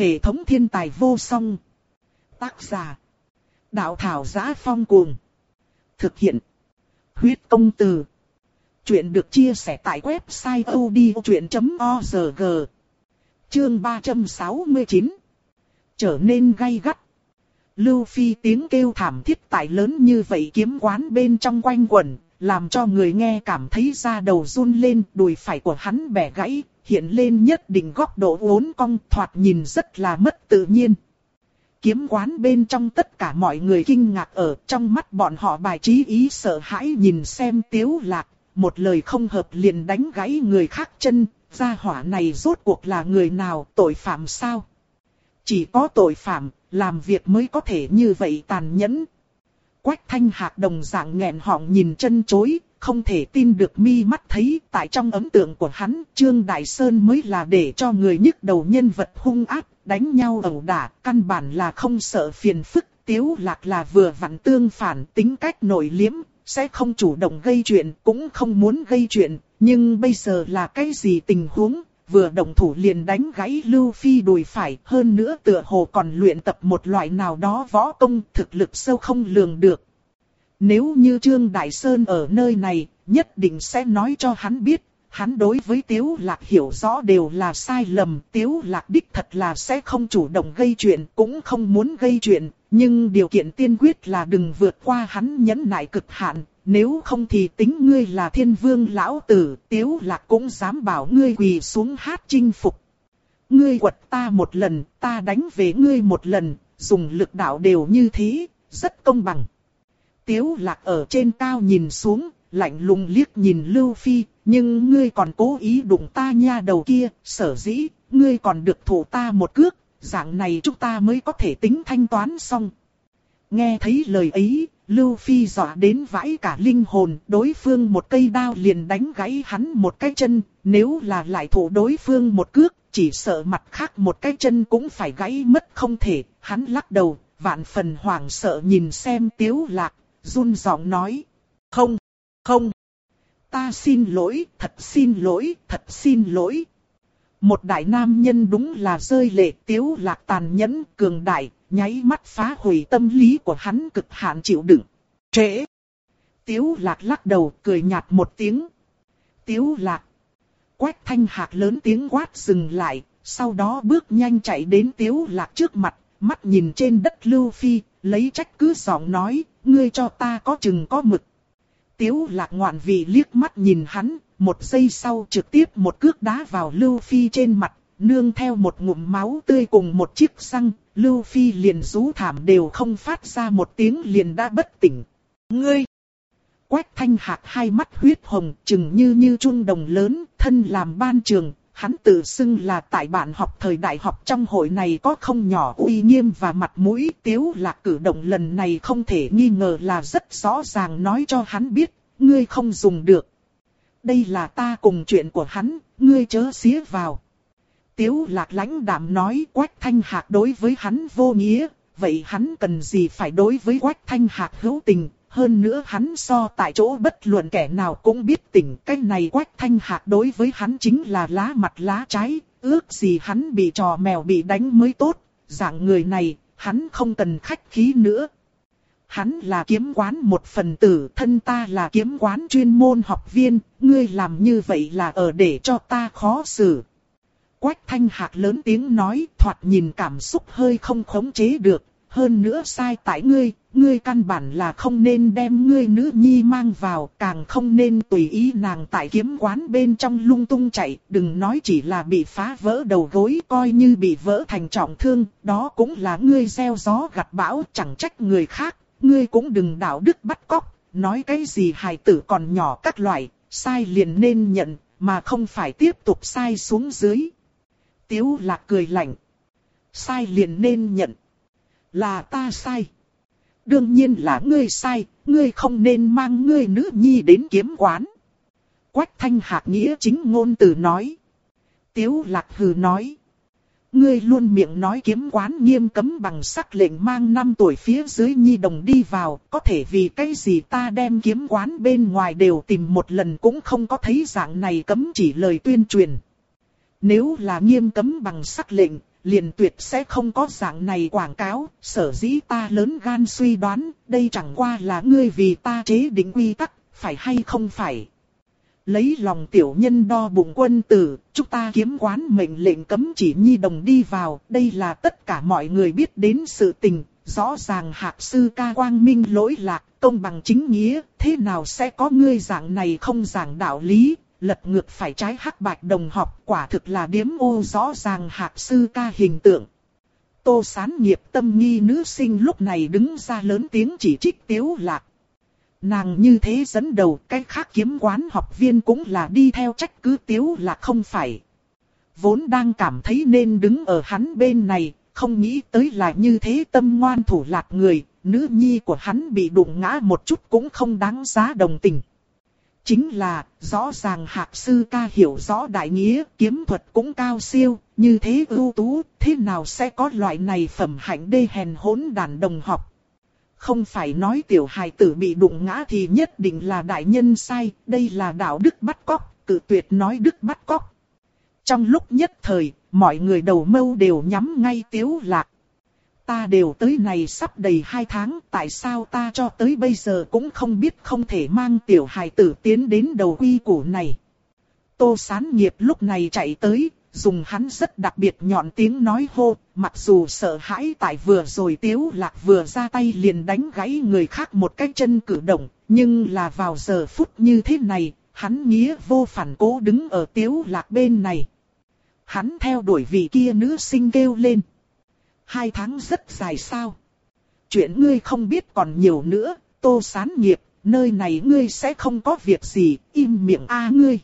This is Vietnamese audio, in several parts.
Hệ thống thiên tài vô song. Tác giả. Đạo thảo giá phong cuồng. Thực hiện. Huyết công từ. Chuyện được chia sẻ tại website odchuyện.org. Chương 369. Trở nên gay gắt. Lưu Phi tiếng kêu thảm thiết tại lớn như vậy kiếm quán bên trong quanh quẩn, làm cho người nghe cảm thấy da đầu run lên, đùi phải của hắn bẻ gãy, hiện lên nhất định góc độ uốn cong thoạt nhìn rất là mất tự nhiên. Kiếm quán bên trong tất cả mọi người kinh ngạc ở trong mắt bọn họ bài trí ý sợ hãi nhìn xem tiếu lạc, một lời không hợp liền đánh gãy người khác chân, gia hỏa này rốt cuộc là người nào, tội phạm sao? Chỉ có tội phạm, làm việc mới có thể như vậy tàn nhẫn. Quách thanh hạc đồng dạng nghẹn họng nhìn chân chối, không thể tin được mi mắt thấy tại trong ấn tượng của hắn, Trương Đại Sơn mới là để cho người nhức đầu nhân vật hung ác, đánh nhau ẩu đả, căn bản là không sợ phiền phức, tiếu lạc là vừa vặn tương phản tính cách nội liếm, sẽ không chủ động gây chuyện, cũng không muốn gây chuyện, nhưng bây giờ là cái gì tình huống, vừa đồng thủ liền đánh gãy Lưu Phi đùi phải, hơn nữa tựa hồ còn luyện tập một loại nào đó võ công thực lực sâu không lường được. Nếu như Trương Đại Sơn ở nơi này, nhất định sẽ nói cho hắn biết, hắn đối với Tiếu Lạc hiểu rõ đều là sai lầm. Tiếu Lạc đích thật là sẽ không chủ động gây chuyện, cũng không muốn gây chuyện, nhưng điều kiện tiên quyết là đừng vượt qua hắn nhẫn nại cực hạn. Nếu không thì tính ngươi là thiên vương lão tử, Tiếu Lạc cũng dám bảo ngươi quỳ xuống hát chinh phục. Ngươi quật ta một lần, ta đánh về ngươi một lần, dùng lực đạo đều như thế, rất công bằng. Tiếu lạc ở trên cao nhìn xuống, lạnh lùng liếc nhìn Lưu Phi, nhưng ngươi còn cố ý đụng ta nha đầu kia, sở dĩ, ngươi còn được thủ ta một cước, dạng này chúng ta mới có thể tính thanh toán xong. Nghe thấy lời ấy, Lưu Phi dọa đến vãi cả linh hồn, đối phương một cây đao liền đánh gãy hắn một cái chân, nếu là lại thủ đối phương một cước, chỉ sợ mặt khác một cái chân cũng phải gãy mất không thể, hắn lắc đầu, vạn phần hoảng sợ nhìn xem tiếu lạc, run giọng nói. Không, không. Ta xin lỗi, thật xin lỗi, thật xin lỗi. Một đại nam nhân đúng là rơi lệ tiếu lạc tàn nhẫn, cường đại, nháy mắt phá hủy tâm lý của hắn cực hạn chịu đựng. Trễ. Tiếu lạc lắc đầu cười nhạt một tiếng. Tiếu lạc. Quách thanh hạc lớn tiếng quát dừng lại, sau đó bước nhanh chạy đến tiếu lạc trước mặt, mắt nhìn trên đất lưu phi, lấy trách cứ giọng nói, ngươi cho ta có chừng có mực. Tiếu lạc ngoạn vị liếc mắt nhìn hắn, một giây sau trực tiếp một cước đá vào Lưu Phi trên mặt, nương theo một ngụm máu tươi cùng một chiếc răng, Lưu Phi liền rú thảm đều không phát ra một tiếng liền đã bất tỉnh. Ngươi! Quách thanh hạc hai mắt huyết hồng, chừng như như trung đồng lớn, thân làm ban trường, hắn tự xưng là tại bạn học thời đại học trong hội này có không nhỏ uy nghiêm và mặt mũi tiếu lạc cử động lần này không thể nghi ngờ là rất rõ ràng nói cho hắn biết, ngươi không dùng được. Đây là ta cùng chuyện của hắn, ngươi chớ xía vào. Tiếu lạc lãnh đạm nói quách thanh hạc đối với hắn vô nghĩa, vậy hắn cần gì phải đối với quách thanh hạc hữu tình, hơn nữa hắn so tại chỗ bất luận kẻ nào cũng biết tình. Cái này quách thanh hạc đối với hắn chính là lá mặt lá trái, ước gì hắn bị trò mèo bị đánh mới tốt, dạng người này, hắn không cần khách khí nữa. Hắn là kiếm quán một phần tử, thân ta là kiếm quán chuyên môn học viên, ngươi làm như vậy là ở để cho ta khó xử. Quách thanh hạc lớn tiếng nói, thoạt nhìn cảm xúc hơi không khống chế được, hơn nữa sai tại ngươi, ngươi căn bản là không nên đem ngươi nữ nhi mang vào, càng không nên tùy ý nàng tại kiếm quán bên trong lung tung chạy, đừng nói chỉ là bị phá vỡ đầu gối, coi như bị vỡ thành trọng thương, đó cũng là ngươi gieo gió gặt bão, chẳng trách người khác, ngươi cũng đừng đạo đức bắt cóc, nói cái gì hài tử còn nhỏ các loại, sai liền nên nhận, mà không phải tiếp tục sai xuống dưới. Tiếu lạc cười lạnh. Sai liền nên nhận. Là ta sai. Đương nhiên là ngươi sai, ngươi không nên mang ngươi nữ nhi đến kiếm quán. Quách thanh hạc nghĩa chính ngôn từ nói. Tiếu lạc hừ nói. Ngươi luôn miệng nói kiếm quán nghiêm cấm bằng sắc lệnh mang năm tuổi phía dưới nhi đồng đi vào, có thể vì cái gì ta đem kiếm quán bên ngoài đều tìm một lần cũng không có thấy dạng này cấm chỉ lời tuyên truyền. Nếu là nghiêm cấm bằng sắc lệnh, liền tuyệt sẽ không có dạng này quảng cáo, sở dĩ ta lớn gan suy đoán, đây chẳng qua là ngươi vì ta chế định quy tắc, phải hay không phải. Lấy lòng tiểu nhân đo bụng quân tử, chúng ta kiếm quán mệnh lệnh cấm chỉ nhi đồng đi vào, đây là tất cả mọi người biết đến sự tình, rõ ràng hạc sư ca quang minh lỗi lạc, công bằng chính nghĩa, thế nào sẽ có ngươi dạng này không giảng đạo lý, lật ngược phải trái hắc bạch đồng học, quả thực là điếm ô rõ ràng hạc sư ca hình tượng. Tô sán nghiệp tâm nghi nữ sinh lúc này đứng ra lớn tiếng chỉ trích tiếu lạc. Nàng như thế dẫn đầu cái khác kiếm quán học viên cũng là đi theo trách cứ tiếu lạc không phải. Vốn đang cảm thấy nên đứng ở hắn bên này, không nghĩ tới là như thế tâm ngoan thủ lạc người, nữ nhi của hắn bị đụng ngã một chút cũng không đáng giá đồng tình. Chính là, rõ ràng hạc sư ca hiểu rõ đại nghĩa, kiếm thuật cũng cao siêu, như thế ưu tú, thế nào sẽ có loại này phẩm hạnh đê hèn hỗn đàn đồng học. Không phải nói tiểu hài tử bị đụng ngã thì nhất định là đại nhân sai, đây là đạo đức bắt cóc, cự tuyệt nói đức bắt cóc. Trong lúc nhất thời, mọi người đầu mâu đều nhắm ngay tiếu lạc. Ta đều tới này sắp đầy hai tháng, tại sao ta cho tới bây giờ cũng không biết không thể mang tiểu hài tử tiến đến đầu quy củ này. Tô sán nghiệp lúc này chạy tới, dùng hắn rất đặc biệt nhọn tiếng nói hô, mặc dù sợ hãi tại vừa rồi tiếu lạc vừa ra tay liền đánh gãy người khác một cái chân cử động, nhưng là vào giờ phút như thế này, hắn nghĩa vô phản cố đứng ở tiếu lạc bên này. Hắn theo đuổi vị kia nữ sinh kêu lên. Hai tháng rất dài sao? Chuyện ngươi không biết còn nhiều nữa, tô sán nghiệp, nơi này ngươi sẽ không có việc gì, im miệng a ngươi.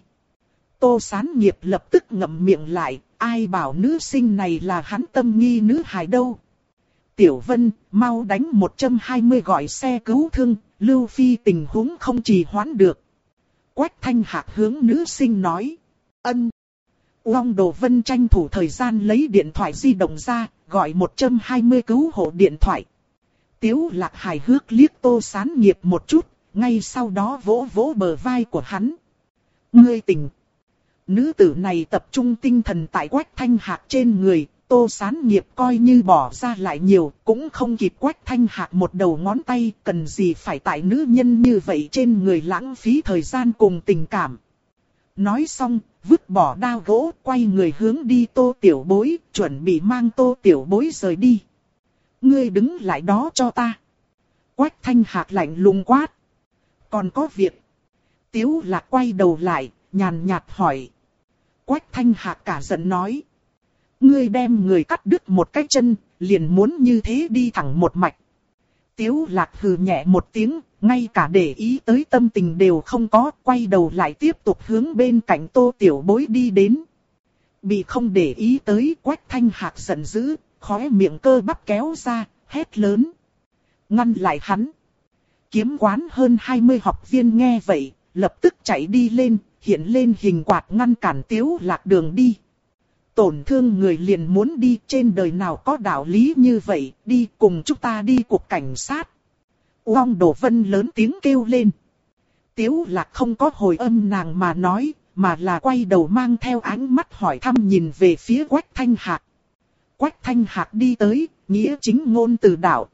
Tô sán nghiệp lập tức ngậm miệng lại, ai bảo nữ sinh này là hắn tâm nghi nữ hài đâu. Tiểu Vân, mau đánh 120 gọi xe cứu thương, Lưu Phi tình huống không trì hoãn được. Quách thanh hạc hướng nữ sinh nói. Ân. Uông Đồ Vân tranh thủ thời gian lấy điện thoại di động ra, gọi 120 cứu hộ điện thoại. Tiếu lạc hài hước liếc tô sán nghiệp một chút, ngay sau đó vỗ vỗ bờ vai của hắn. Ngươi tỉnh. Nữ tử này tập trung tinh thần tại quách thanh hạc trên người, tô sán nghiệp coi như bỏ ra lại nhiều, cũng không kịp quách thanh hạc một đầu ngón tay, cần gì phải tại nữ nhân như vậy trên người lãng phí thời gian cùng tình cảm. Nói xong, vứt bỏ đao gỗ, quay người hướng đi tô tiểu bối, chuẩn bị mang tô tiểu bối rời đi. Ngươi đứng lại đó cho ta. Quách thanh hạc lạnh lùng quát. Còn có việc. Tiếu lạc quay đầu lại, nhàn nhạt hỏi. Quách thanh hạc cả giận nói. Ngươi đem người cắt đứt một cái chân, liền muốn như thế đi thẳng một mạch. Tiếu lạc hừ nhẹ một tiếng, ngay cả để ý tới tâm tình đều không có, quay đầu lại tiếp tục hướng bên cạnh tô tiểu bối đi đến. Bị không để ý tới quách thanh hạc giận dữ, khóe miệng cơ bắp kéo ra, hét lớn. Ngăn lại hắn. Kiếm quán hơn 20 học viên nghe vậy, lập tức chạy đi lên, hiện lên hình quạt ngăn cản tiếu lạc đường đi. Tổn thương người liền muốn đi trên đời nào có đạo lý như vậy, đi cùng chúng ta đi cuộc cảnh sát. Uông Đổ Vân lớn tiếng kêu lên. Tiếu lạc không có hồi âm nàng mà nói, mà là quay đầu mang theo ánh mắt hỏi thăm nhìn về phía Quách Thanh Hạc. Quách Thanh Hạc đi tới, nghĩa chính ngôn từ đạo.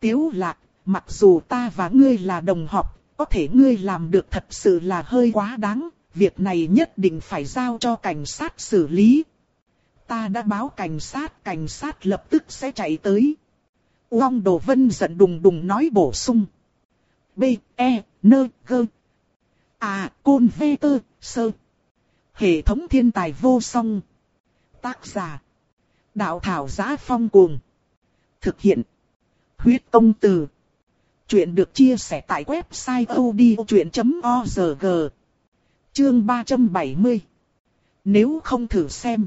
Tiếu lạc, mặc dù ta và ngươi là đồng học, có thể ngươi làm được thật sự là hơi quá đáng, việc này nhất định phải giao cho cảnh sát xử lý. Ta đã báo cảnh sát, cảnh sát lập tức sẽ chạy tới. Uông Đồ Vân giận đùng đùng nói bổ sung. B, E, N, G. À, Côn V, T, Sơ. Hệ thống thiên tài vô song. Tác giả. Đạo thảo giá phong cuồng. Thực hiện. Huyết công từ. Chuyện được chia sẻ tại website odchuyện.org. Chương 370. Nếu không thử xem.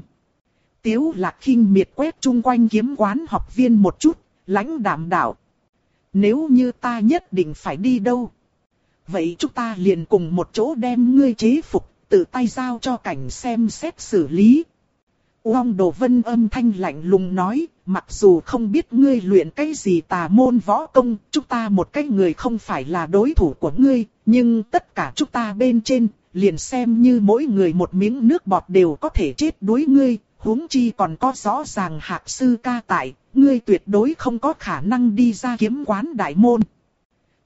Tiếu lạc khinh miệt quét chung quanh kiếm quán học viên một chút, lãnh đảm đạo. Nếu như ta nhất định phải đi đâu? Vậy chúng ta liền cùng một chỗ đem ngươi chế phục, tự tay giao cho cảnh xem xét xử lý. Uông Đồ Vân âm thanh lạnh lùng nói, mặc dù không biết ngươi luyện cái gì tà môn võ công, chúng ta một cái người không phải là đối thủ của ngươi, nhưng tất cả chúng ta bên trên, liền xem như mỗi người một miếng nước bọt đều có thể chết đuối ngươi, huống chi còn có rõ ràng hạc sư ca tại, ngươi tuyệt đối không có khả năng đi ra kiếm quán đại môn.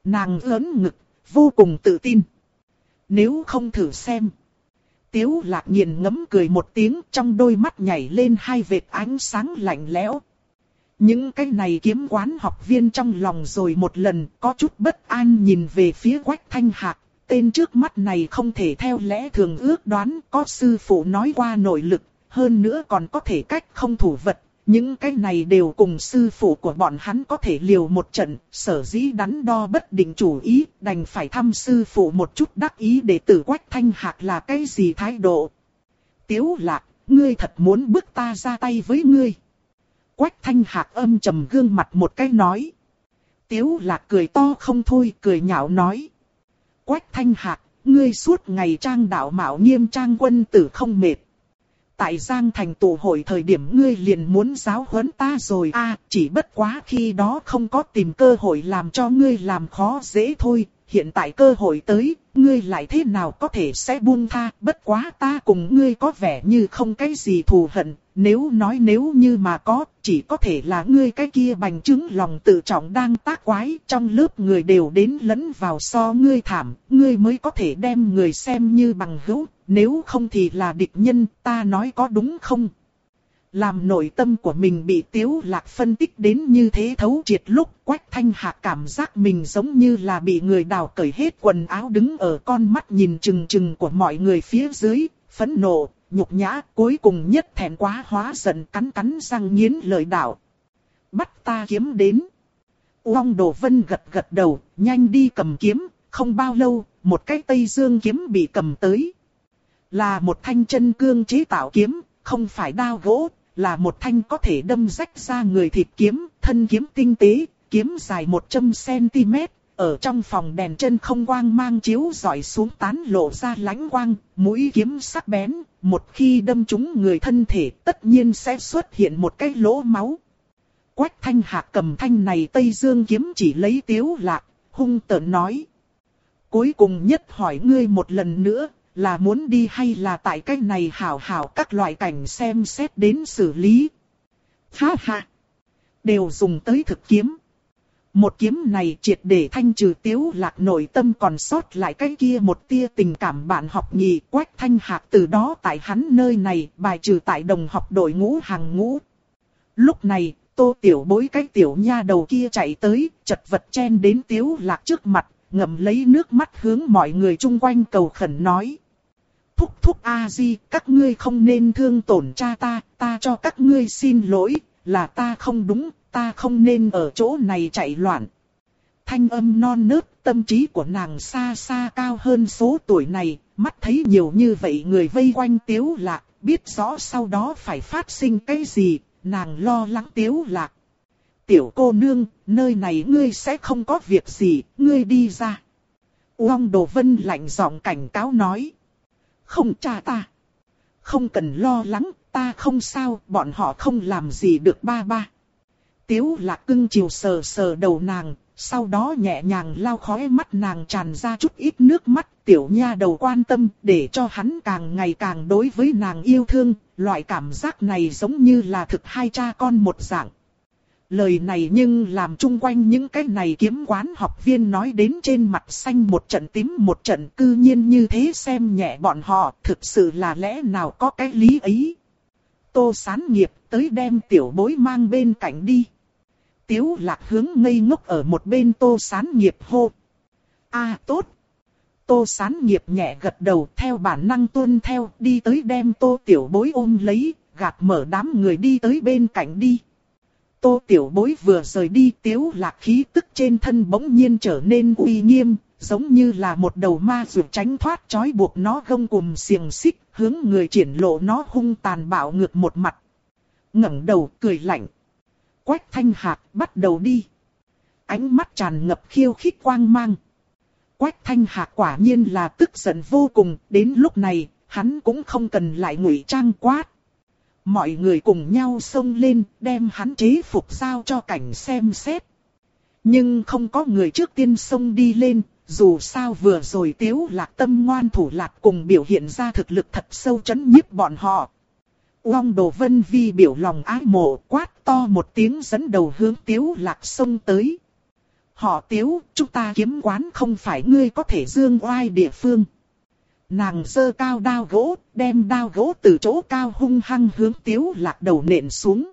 Nàng lớn ngực, vô cùng tự tin. Nếu không thử xem. Tiếu lạc nghiền ngấm cười một tiếng trong đôi mắt nhảy lên hai vệt ánh sáng lạnh lẽo. Những cái này kiếm quán học viên trong lòng rồi một lần có chút bất an nhìn về phía quách thanh hạc. Tên trước mắt này không thể theo lẽ thường ước đoán có sư phụ nói qua nội lực, hơn nữa còn có thể cách không thủ vật. Những cái này đều cùng sư phụ của bọn hắn có thể liều một trận, sở dĩ đắn đo bất định chủ ý, đành phải thăm sư phụ một chút đắc ý để tử quách thanh hạc là cái gì thái độ. Tiếu lạc, ngươi thật muốn bước ta ra tay với ngươi. Quách thanh hạc âm trầm gương mặt một cái nói. Tiếu lạc cười to không thôi, cười nhạo nói. Quách thanh hạc, ngươi suốt ngày trang đạo mạo nghiêm trang quân tử không mệt. Tại Giang Thành tụ hội thời điểm ngươi liền muốn giáo huấn ta rồi. A chỉ bất quá khi đó không có tìm cơ hội làm cho ngươi làm khó dễ thôi, hiện tại cơ hội tới, ngươi lại thế nào có thể sẽ buông tha, bất quá ta cùng ngươi có vẻ như không cái gì thù hận, nếu nói nếu như mà có, chỉ có thể là ngươi cái kia bành trướng lòng tự trọng đang tác quái, trong lớp người đều đến lẫn vào so ngươi thảm, ngươi mới có thể đem người xem như bằng hữu, nếu không thì là địch nhân, ta nói có đúng không? Làm nội tâm của mình bị tiếu lạc phân tích đến như thế thấu triệt lúc quách thanh hạc cảm giác mình giống như là bị người đào cởi hết quần áo đứng ở con mắt nhìn chừng chừng của mọi người phía dưới, phẫn nộ, nhục nhã, cuối cùng nhất thẹn quá hóa giận cắn cắn răng nghiến lời đạo. Bắt ta kiếm đến. Uông Đồ Vân gật gật đầu, nhanh đi cầm kiếm, không bao lâu, một cái Tây Dương kiếm bị cầm tới. Là một thanh chân cương chế tạo kiếm, không phải đao gỗ, là một thanh có thể đâm rách ra người thịt kiếm, thân kiếm tinh tế, kiếm dài 100cm, ở trong phòng đèn chân không quang mang chiếu dọi xuống tán lộ ra lánh quang, mũi kiếm sắc bén, một khi đâm trúng người thân thể tất nhiên sẽ xuất hiện một cái lỗ máu. Quách thanh hạc cầm thanh này Tây Dương kiếm chỉ lấy tiếu lạc, hung tợn nói. Cuối cùng nhất hỏi ngươi một lần nữa, là muốn đi hay là tại cái này hảo hảo các loại cảnh xem xét đến xử lý. Ha ha! Đều dùng tới thực kiếm. Một kiếm này triệt để thanh trừ tiếu lạc nội tâm còn sót lại cái kia một tia tình cảm bạn học nhì quách thanh hạc từ đó tại hắn nơi này bài trừ tại đồng học đội ngũ hàng ngũ. Lúc này, tô tiểu bối cái tiểu nha đầu kia chạy tới, chật vật chen đến tiếu lạc trước mặt, ngậm lấy nước mắt hướng mọi người chung quanh cầu khẩn nói. Thúc thúc A-di, các ngươi không nên thương tổn cha ta, ta cho các ngươi xin lỗi, là ta không đúng, ta không nên ở chỗ này chạy loạn. Thanh âm non nớt, tâm trí của nàng xa xa cao hơn số tuổi này, mắt thấy nhiều như vậy người vây quanh tiếu lạc, biết rõ sau đó phải phát sinh cái gì, nàng lo lắng tiếu lạc. Tiểu cô nương, nơi này ngươi sẽ không có việc gì, ngươi đi ra. Uông Đồ Vân lạnh giọng cảnh cáo nói. Không cha ta. Không cần lo lắng, ta không sao, bọn họ không làm gì được ba ba. Tiếu lạc cưng chiều sờ sờ đầu nàng, sau đó nhẹ nhàng lau khóe mắt nàng tràn ra chút ít nước mắt, tiểu nha đầu quan tâm, để cho hắn càng ngày càng đối với nàng yêu thương, loại cảm giác này giống như là thực hai cha con một dạng. Lời này nhưng làm chung quanh những cái này kiếm quán học viên nói đến trên mặt xanh một trận tím một trận cư nhiên như thế xem nhẹ bọn họ, thực sự là lẽ nào có cái lý ấy. Tô sán nghiệp tới đem tiểu bối mang bên cạnh đi. Tiếu lạc hướng ngây ngốc ở một bên tô sán nghiệp hô. a tốt. Tô sán nghiệp nhẹ gật đầu theo bản năng tuân theo đi tới đem tô tiểu bối ôm lấy, gạt mở đám người đi tới bên cạnh đi. Tô tiểu bối vừa rời đi tiếu lạc khí tức trên thân bỗng nhiên trở nên uy nghiêm, giống như là một đầu ma rượu tránh thoát trói buộc nó gông cùng xiềng xích, hướng người triển lộ nó hung tàn bạo ngược một mặt. ngẩng đầu cười lạnh. Quách thanh hạc bắt đầu đi. Ánh mắt tràn ngập khiêu khích quang mang. Quách thanh hạc quả nhiên là tức giận vô cùng, đến lúc này, hắn cũng không cần lại ngụy trang quát. Mọi người cùng nhau xông lên, đem hắn chế phục giao cho cảnh xem xét. Nhưng không có người trước tiên xông đi lên, dù sao vừa rồi tiếu lạc tâm ngoan thủ lạc cùng biểu hiện ra thực lực thật sâu chấn nhiếp bọn họ. Uông Đồ Vân Vi biểu lòng ái mộ quát to một tiếng dẫn đầu hướng Tiếu Lạc xông tới. Họ Tiếu, chúng ta kiếm quán không phải ngươi có thể dương oai địa phương. Nàng giơ cao đao gỗ, đem đao gỗ từ chỗ cao hung hăng hướng Tiếu Lạc đầu nện xuống.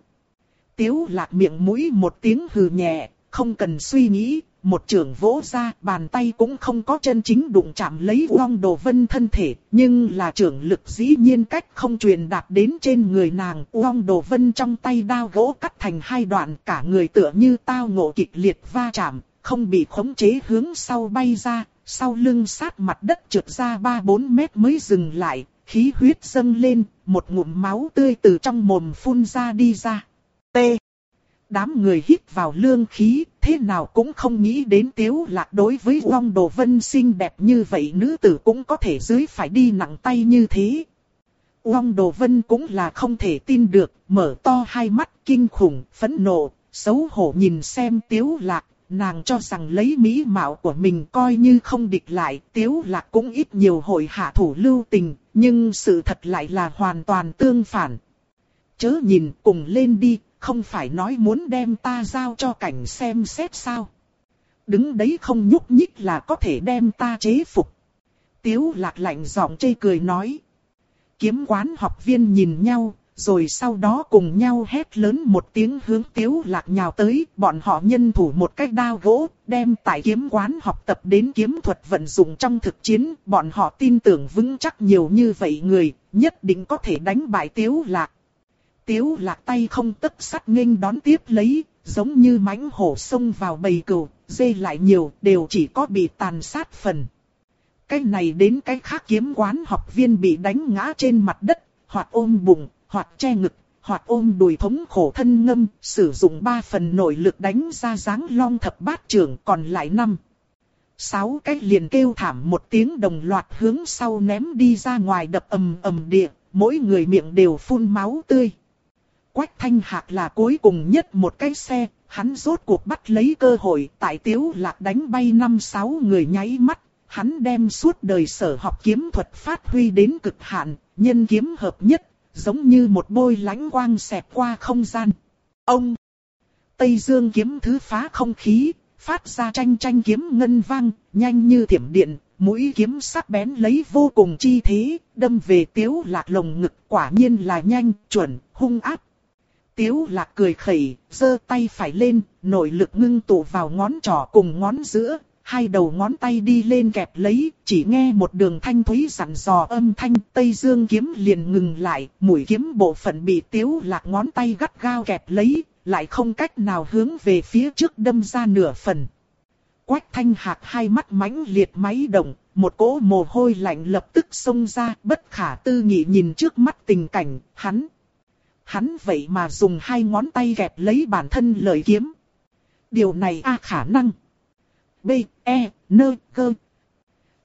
Tiếu Lạc miệng mũi một tiếng hừ nhẹ, không cần suy nghĩ, một trường vỗ ra, bàn tay cũng không có chân chính đụng chạm lấy Long Đồ Vân thân thể, nhưng là trường lực dĩ nhiên cách không truyền đạt đến trên người nàng. Long Đồ Vân trong tay đao gỗ cắt thành hai đoạn, cả người tựa như tao ngộ kịch liệt va chạm, không bị khống chế hướng sau bay ra, sau lưng sát mặt đất trượt ra 3-4 mét mới dừng lại, khí huyết dâng lên, một ngụm máu tươi từ trong mồm phun ra đi ra. T. Đám người hít vào lương khí, thế nào cũng không nghĩ đến tiếu lạc đối với Long Đồ Vân xinh đẹp như vậy nữ tử cũng có thể dưới phải đi nặng tay như thế. Long Đồ Vân cũng là không thể tin được, mở to hai mắt kinh khủng, phẫn nộ, xấu hổ nhìn xem tiếu lạc, nàng cho rằng lấy mỹ mạo của mình coi như không địch lại, tiếu lạc cũng ít nhiều hội hạ thủ lưu tình, nhưng sự thật lại là hoàn toàn tương phản. Chớ nhìn cùng lên đi, không phải nói muốn đem ta giao cho cảnh xem xét sao. Đứng đấy không nhúc nhích là có thể đem ta chế phục. Tiếu lạc lạnh giọng chê cười nói. Kiếm quán học viên nhìn nhau, rồi sau đó cùng nhau hét lớn một tiếng hướng tiếu lạc nhào tới, bọn họ nhân thủ một cách đao gỗ, đem tại kiếm quán học tập đến kiếm thuật vận dụng trong thực chiến, bọn họ tin tưởng vững chắc nhiều như vậy người, nhất định có thể đánh bại tiếu lạc. Tiếu lạc tay không tức sắt nghênh đón tiếp lấy, giống như mãnh hổ xông vào bầy cừu, dê lại nhiều, đều chỉ có bị tàn sát phần. Cái này đến cái khác kiếm quán học viên bị đánh ngã trên mặt đất, hoặc ôm bụng, hoặc che ngực, hoặc ôm đùi thống khổ thân ngâm, sử dụng ba phần nội lực đánh ra dáng long thập bát trưởng còn lại năm. Sáu cái liền kêu thảm một tiếng đồng loạt hướng sau ném đi ra ngoài đập ầm ầm địa, mỗi người miệng đều phun máu tươi. Quách thanh hạc là cuối cùng nhất một cái xe, hắn rốt cuộc bắt lấy cơ hội tại tiếu lạc đánh bay năm sáu người nháy mắt. Hắn đem suốt đời sở học kiếm thuật phát huy đến cực hạn, nhân kiếm hợp nhất, giống như một bôi lánh quang xẹp qua không gian. Ông! Tây Dương kiếm thứ phá không khí, phát ra tranh tranh kiếm ngân vang, nhanh như thiểm điện, mũi kiếm sắc bén lấy vô cùng chi thế, đâm về tiếu lạc lồng ngực quả nhiên là nhanh, chuẩn, hung áp, Tiếu lạc cười khẩy, giơ tay phải lên, nội lực ngưng tụ vào ngón trỏ cùng ngón giữa, hai đầu ngón tay đi lên kẹp lấy, chỉ nghe một đường thanh thúy sẵn dò âm thanh, Tây Dương kiếm liền ngừng lại, mũi kiếm bộ phận bị tiếu lạc ngón tay gắt gao kẹp lấy, lại không cách nào hướng về phía trước đâm ra nửa phần. Quách thanh hạc hai mắt mãnh liệt máy động, một cỗ mồ hôi lạnh lập tức xông ra, bất khả tư nghị nhìn trước mắt tình cảnh, hắn hắn vậy mà dùng hai ngón tay kẹp lấy bản thân lợi kiếm. Điều này a khả năng. B, E, N, G.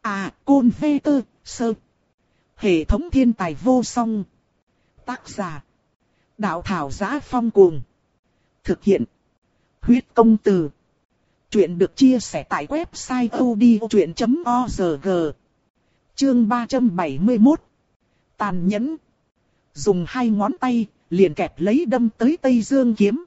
À, Côn V, Tơ, Sơ. Hệ thống thiên tài vô song. Tác giả. Đạo thảo giá phong cuồng. Thực hiện. Huyết công từ. Chuyện được chia sẻ tại website odchuyện.org. Chương 371. Tàn nhẫn. Dùng hai ngón tay, liền kẹp lấy đâm tới Tây Dương kiếm.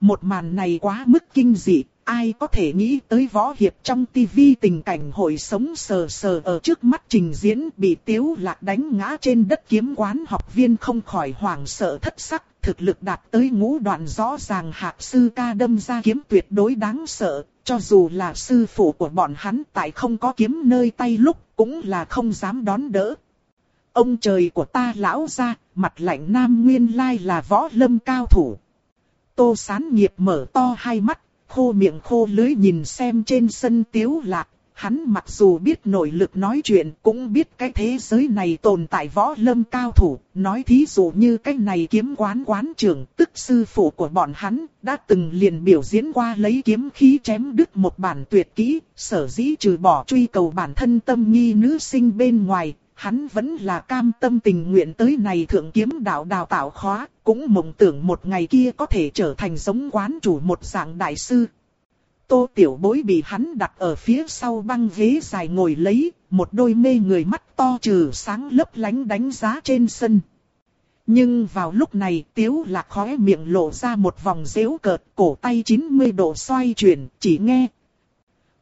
Một màn này quá mức kinh dị, ai có thể nghĩ tới võ hiệp trong tivi tình cảnh hội sống sờ sờ ở trước mắt trình diễn bị tiếu lạc đánh ngã trên đất kiếm quán học viên không khỏi hoảng sợ thất sắc, thực lực đạt tới ngũ đoạn rõ ràng hạc sư ca đâm ra kiếm tuyệt đối đáng sợ, cho dù là sư phụ của bọn hắn tại không có kiếm nơi tay lúc cũng là không dám đón đỡ. Ông trời của ta lão ra, mặt lạnh nam nguyên lai là võ lâm cao thủ. Tô sán nghiệp mở to hai mắt, khô miệng khô lưới nhìn xem trên sân tiếu lạc. Hắn mặc dù biết nội lực nói chuyện cũng biết cái thế giới này tồn tại võ lâm cao thủ. Nói thí dụ như cái này kiếm quán quán trưởng tức sư phụ của bọn hắn đã từng liền biểu diễn qua lấy kiếm khí chém đứt một bản tuyệt kỹ. Sở dĩ trừ bỏ truy cầu bản thân tâm nghi nữ sinh bên ngoài hắn vẫn là cam tâm tình nguyện tới này thượng kiếm đạo đào tạo khóa, cũng mộng tưởng một ngày kia có thể trở thành giống quán chủ một dạng đại sư. Tô tiểu bối bị hắn đặt ở phía sau băng ghế dài ngồi lấy, một đôi mê người mắt to trừ sáng lấp lánh đánh giá trên sân. Nhưng vào lúc này tiếu lạc khóe miệng lộ ra một vòng dễu cợt, cổ tay 90 độ xoay chuyển, chỉ nghe.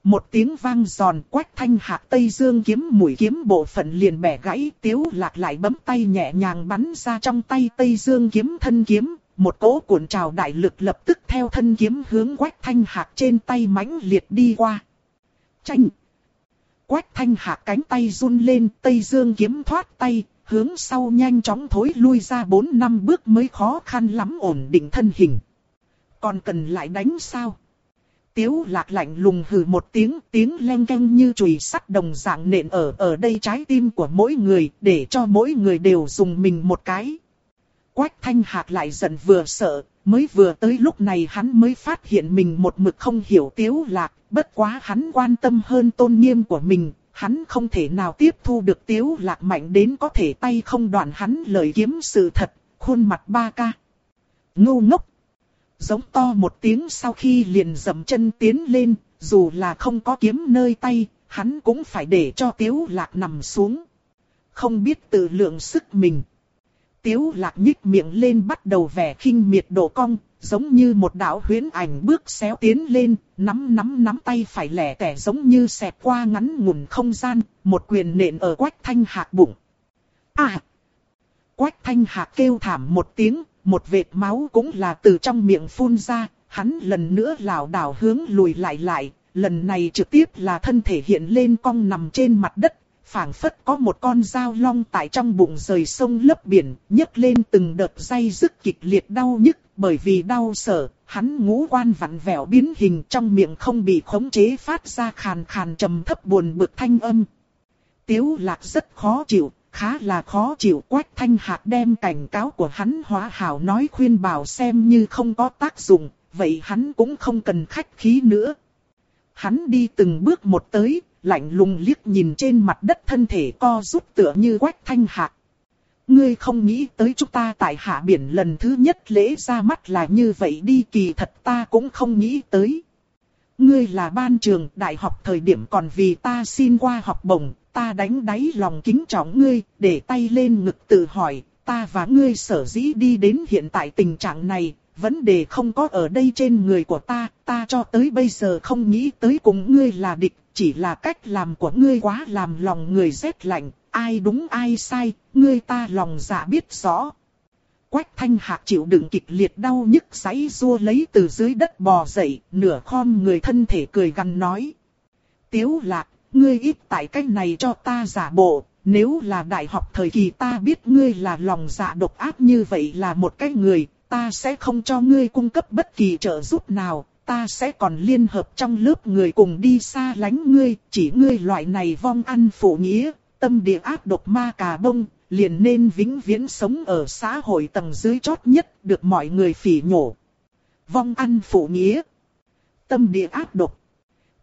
Một tiếng vang giòn quách thanh hạ Tây Dương kiếm mũi kiếm bộ phận liền bẻ gãy tiếu lạc lại bấm tay nhẹ nhàng bắn ra trong tay Tây Dương kiếm thân kiếm. Một cỗ cuộn trào đại lực lập tức theo thân kiếm hướng quách thanh hạc trên tay mãnh liệt đi qua. Tranh! Quách thanh hạc cánh tay run lên Tây Dương kiếm thoát tay, hướng sau nhanh chóng thối lui ra 4 năm bước mới khó khăn lắm ổn định thân hình. Còn cần lại đánh sao? Tiếu lạc lạnh lùng hừ một tiếng, tiếng len canh như chùy sắt đồng dạng nện ở ở đây trái tim của mỗi người, để cho mỗi người đều dùng mình một cái. Quách thanh hạc lại giận vừa sợ, mới vừa tới lúc này hắn mới phát hiện mình một mực không hiểu tiếu lạc, bất quá hắn quan tâm hơn tôn nghiêm của mình, hắn không thể nào tiếp thu được tiếu lạc mạnh đến có thể tay không đoạn hắn lời kiếm sự thật, khuôn mặt ba ca. Ngu ngốc! Giống to một tiếng sau khi liền dầm chân tiến lên, dù là không có kiếm nơi tay, hắn cũng phải để cho tiếu lạc nằm xuống. Không biết tự lượng sức mình. Tiếu lạc nhích miệng lên bắt đầu vẻ khinh miệt độ cong, giống như một đạo huyễn ảnh bước xéo tiến lên, nắm nắm nắm tay phải lẻ tẻ giống như xẹt qua ngắn ngủn không gian, một quyền nện ở quách thanh hạc bụng. À! Quách thanh hạc kêu thảm một tiếng, một vệt máu cũng là từ trong miệng phun ra, hắn lần nữa lảo đảo hướng lùi lại lại, lần này trực tiếp là thân thể hiện lên cong nằm trên mặt đất, phảng phất có một con dao long tại trong bụng rời sông lấp biển, nhấc lên từng đợt dây dứt kịch liệt đau nhức, bởi vì đau sở, hắn ngũ quan vặn vẹo biến hình trong miệng không bị khống chế phát ra khàn khàn trầm thấp buồn bực thanh âm. Tiếu lạc rất khó chịu, khá là khó chịu quách thanh hạc đem cảnh cáo của hắn hóa hảo nói khuyên bảo xem như không có tác dụng, vậy hắn cũng không cần khách khí nữa. Hắn đi từng bước một tới, lạnh lùng liếc nhìn trên mặt đất thân thể co rút tựa như quách thanh hạc. Ngươi không nghĩ tới chúng ta tại hạ biển lần thứ nhất lễ ra mắt là như vậy đi kỳ thật ta cũng không nghĩ tới. Ngươi là ban trường đại học thời điểm còn vì ta xin qua học bổng, ta đánh đáy lòng kính trọng ngươi, để tay lên ngực tự hỏi, ta và ngươi sở dĩ đi đến hiện tại tình trạng này, vấn đề không có ở đây trên người của ta, ta cho tới bây giờ không nghĩ tới cùng ngươi là địch, chỉ là cách làm của ngươi quá làm lòng người rét lạnh, ai đúng ai sai, ngươi ta lòng dạ biết rõ. Quách thanh hạ chịu đựng kịch liệt đau nhức giấy rua lấy từ dưới đất bò dậy, nửa khom người thân thể cười gằn nói. Tiếu lạc, ngươi ít tại cách này cho ta giả bộ, nếu là đại học thời kỳ ta biết ngươi là lòng dạ độc ác như vậy là một cái người, ta sẽ không cho ngươi cung cấp bất kỳ trợ giúp nào, ta sẽ còn liên hợp trong lớp người cùng đi xa lánh ngươi, chỉ ngươi loại này vong ăn phụ nghĩa, tâm địa ác độc ma cà bông, liền nên vĩnh viễn sống ở xã hội tầng dưới chót nhất, được mọi người phỉ nhổ. Vong ăn phụ nghĩa, tâm địa ác độc.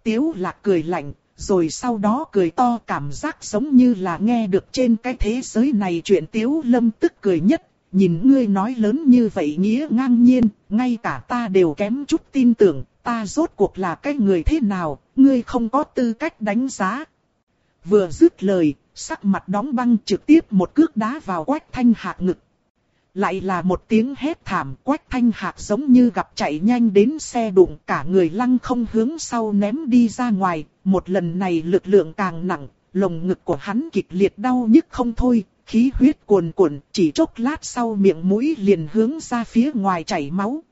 Tiếu lạc cười lạnh, rồi sau đó cười to cảm giác giống như là nghe được trên cái thế giới này chuyện tiếu lâm tức cười nhất, nhìn ngươi nói lớn như vậy nghĩa ngang nhiên, ngay cả ta đều kém chút tin tưởng, ta rốt cuộc là cái người thế nào, ngươi không có tư cách đánh giá. Vừa dứt lời, sắc mặt đóng băng trực tiếp một cước đá vào quách thanh hạ ngực. Lại là một tiếng hét thảm quách thanh hạc giống như gặp chạy nhanh đến xe đụng cả người lăng không hướng sau ném đi ra ngoài, một lần này lực lượng càng nặng, lồng ngực của hắn kịch liệt đau nhức không thôi, khí huyết cuồn cuộn, chỉ chốc lát sau miệng mũi liền hướng ra phía ngoài chảy máu.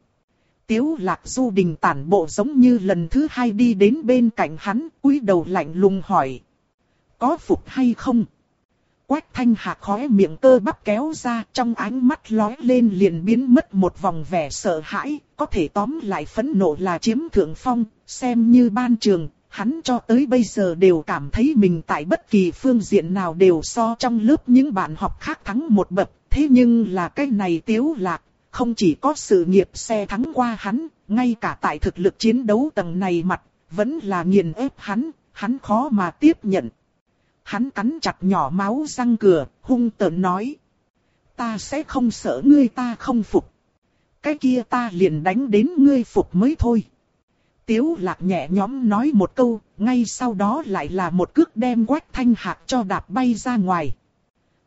Tiếu lạc du đình tản bộ giống như lần thứ hai đi đến bên cạnh hắn, cúi đầu lạnh lùng hỏi. Có phục hay không? Quách thanh hạc khóe miệng cơ bắp kéo ra trong ánh mắt lóe lên liền biến mất một vòng vẻ sợ hãi, có thể tóm lại phẫn nộ là chiếm thượng phong, xem như ban trường, hắn cho tới bây giờ đều cảm thấy mình tại bất kỳ phương diện nào đều so trong lớp những bạn học khác thắng một bậc, thế nhưng là cái này tiếu lạc, không chỉ có sự nghiệp xe thắng qua hắn, ngay cả tại thực lực chiến đấu tầng này mặt, vẫn là nghiền ép hắn, hắn khó mà tiếp nhận. Hắn cắn chặt nhỏ máu răng cửa, hung tợn nói. Ta sẽ không sợ ngươi ta không phục. Cái kia ta liền đánh đến ngươi phục mới thôi. Tiếu lạc nhẹ nhõm nói một câu, ngay sau đó lại là một cước đem quách thanh hạc cho đạp bay ra ngoài.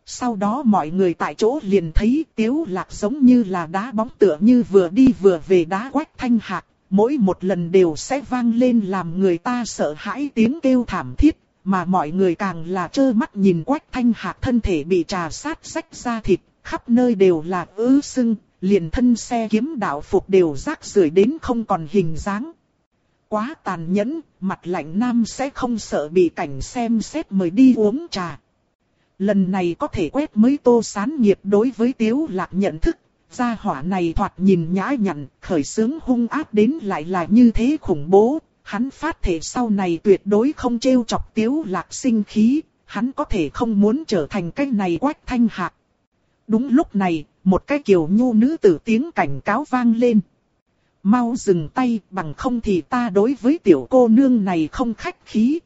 Sau đó mọi người tại chỗ liền thấy tiếu lạc giống như là đá bóng tựa như vừa đi vừa về đá quách thanh hạc, mỗi một lần đều sẽ vang lên làm người ta sợ hãi tiếng kêu thảm thiết, mà mọi người càng là trơ mắt nhìn quách thanh hạc thân thể bị trà sát rách ra thịt, khắp nơi đều là ứ sưng, liền thân xe kiếm đạo phục đều rác rưởi đến không còn hình dáng. Quá tàn nhẫn, mặt lạnh nam sẽ không sợ bị cảnh xem xét mời đi uống trà. Lần này có thể quét mới tô sán nghiệp đối với tiếu lạc nhận thức, gia hỏa này thoạt nhìn nhã nhặn, khởi sướng hung ác đến lại là như thế khủng bố. Hắn phát thể sau này tuyệt đối không trêu chọc tiếu lạc sinh khí, hắn có thể không muốn trở thành cái này quách thanh hạc. Đúng lúc này, một cái kiều nhu nữ tử tiếng cảnh cáo vang lên. Mau dừng tay bằng không thì ta đối với tiểu cô nương này không khách khí.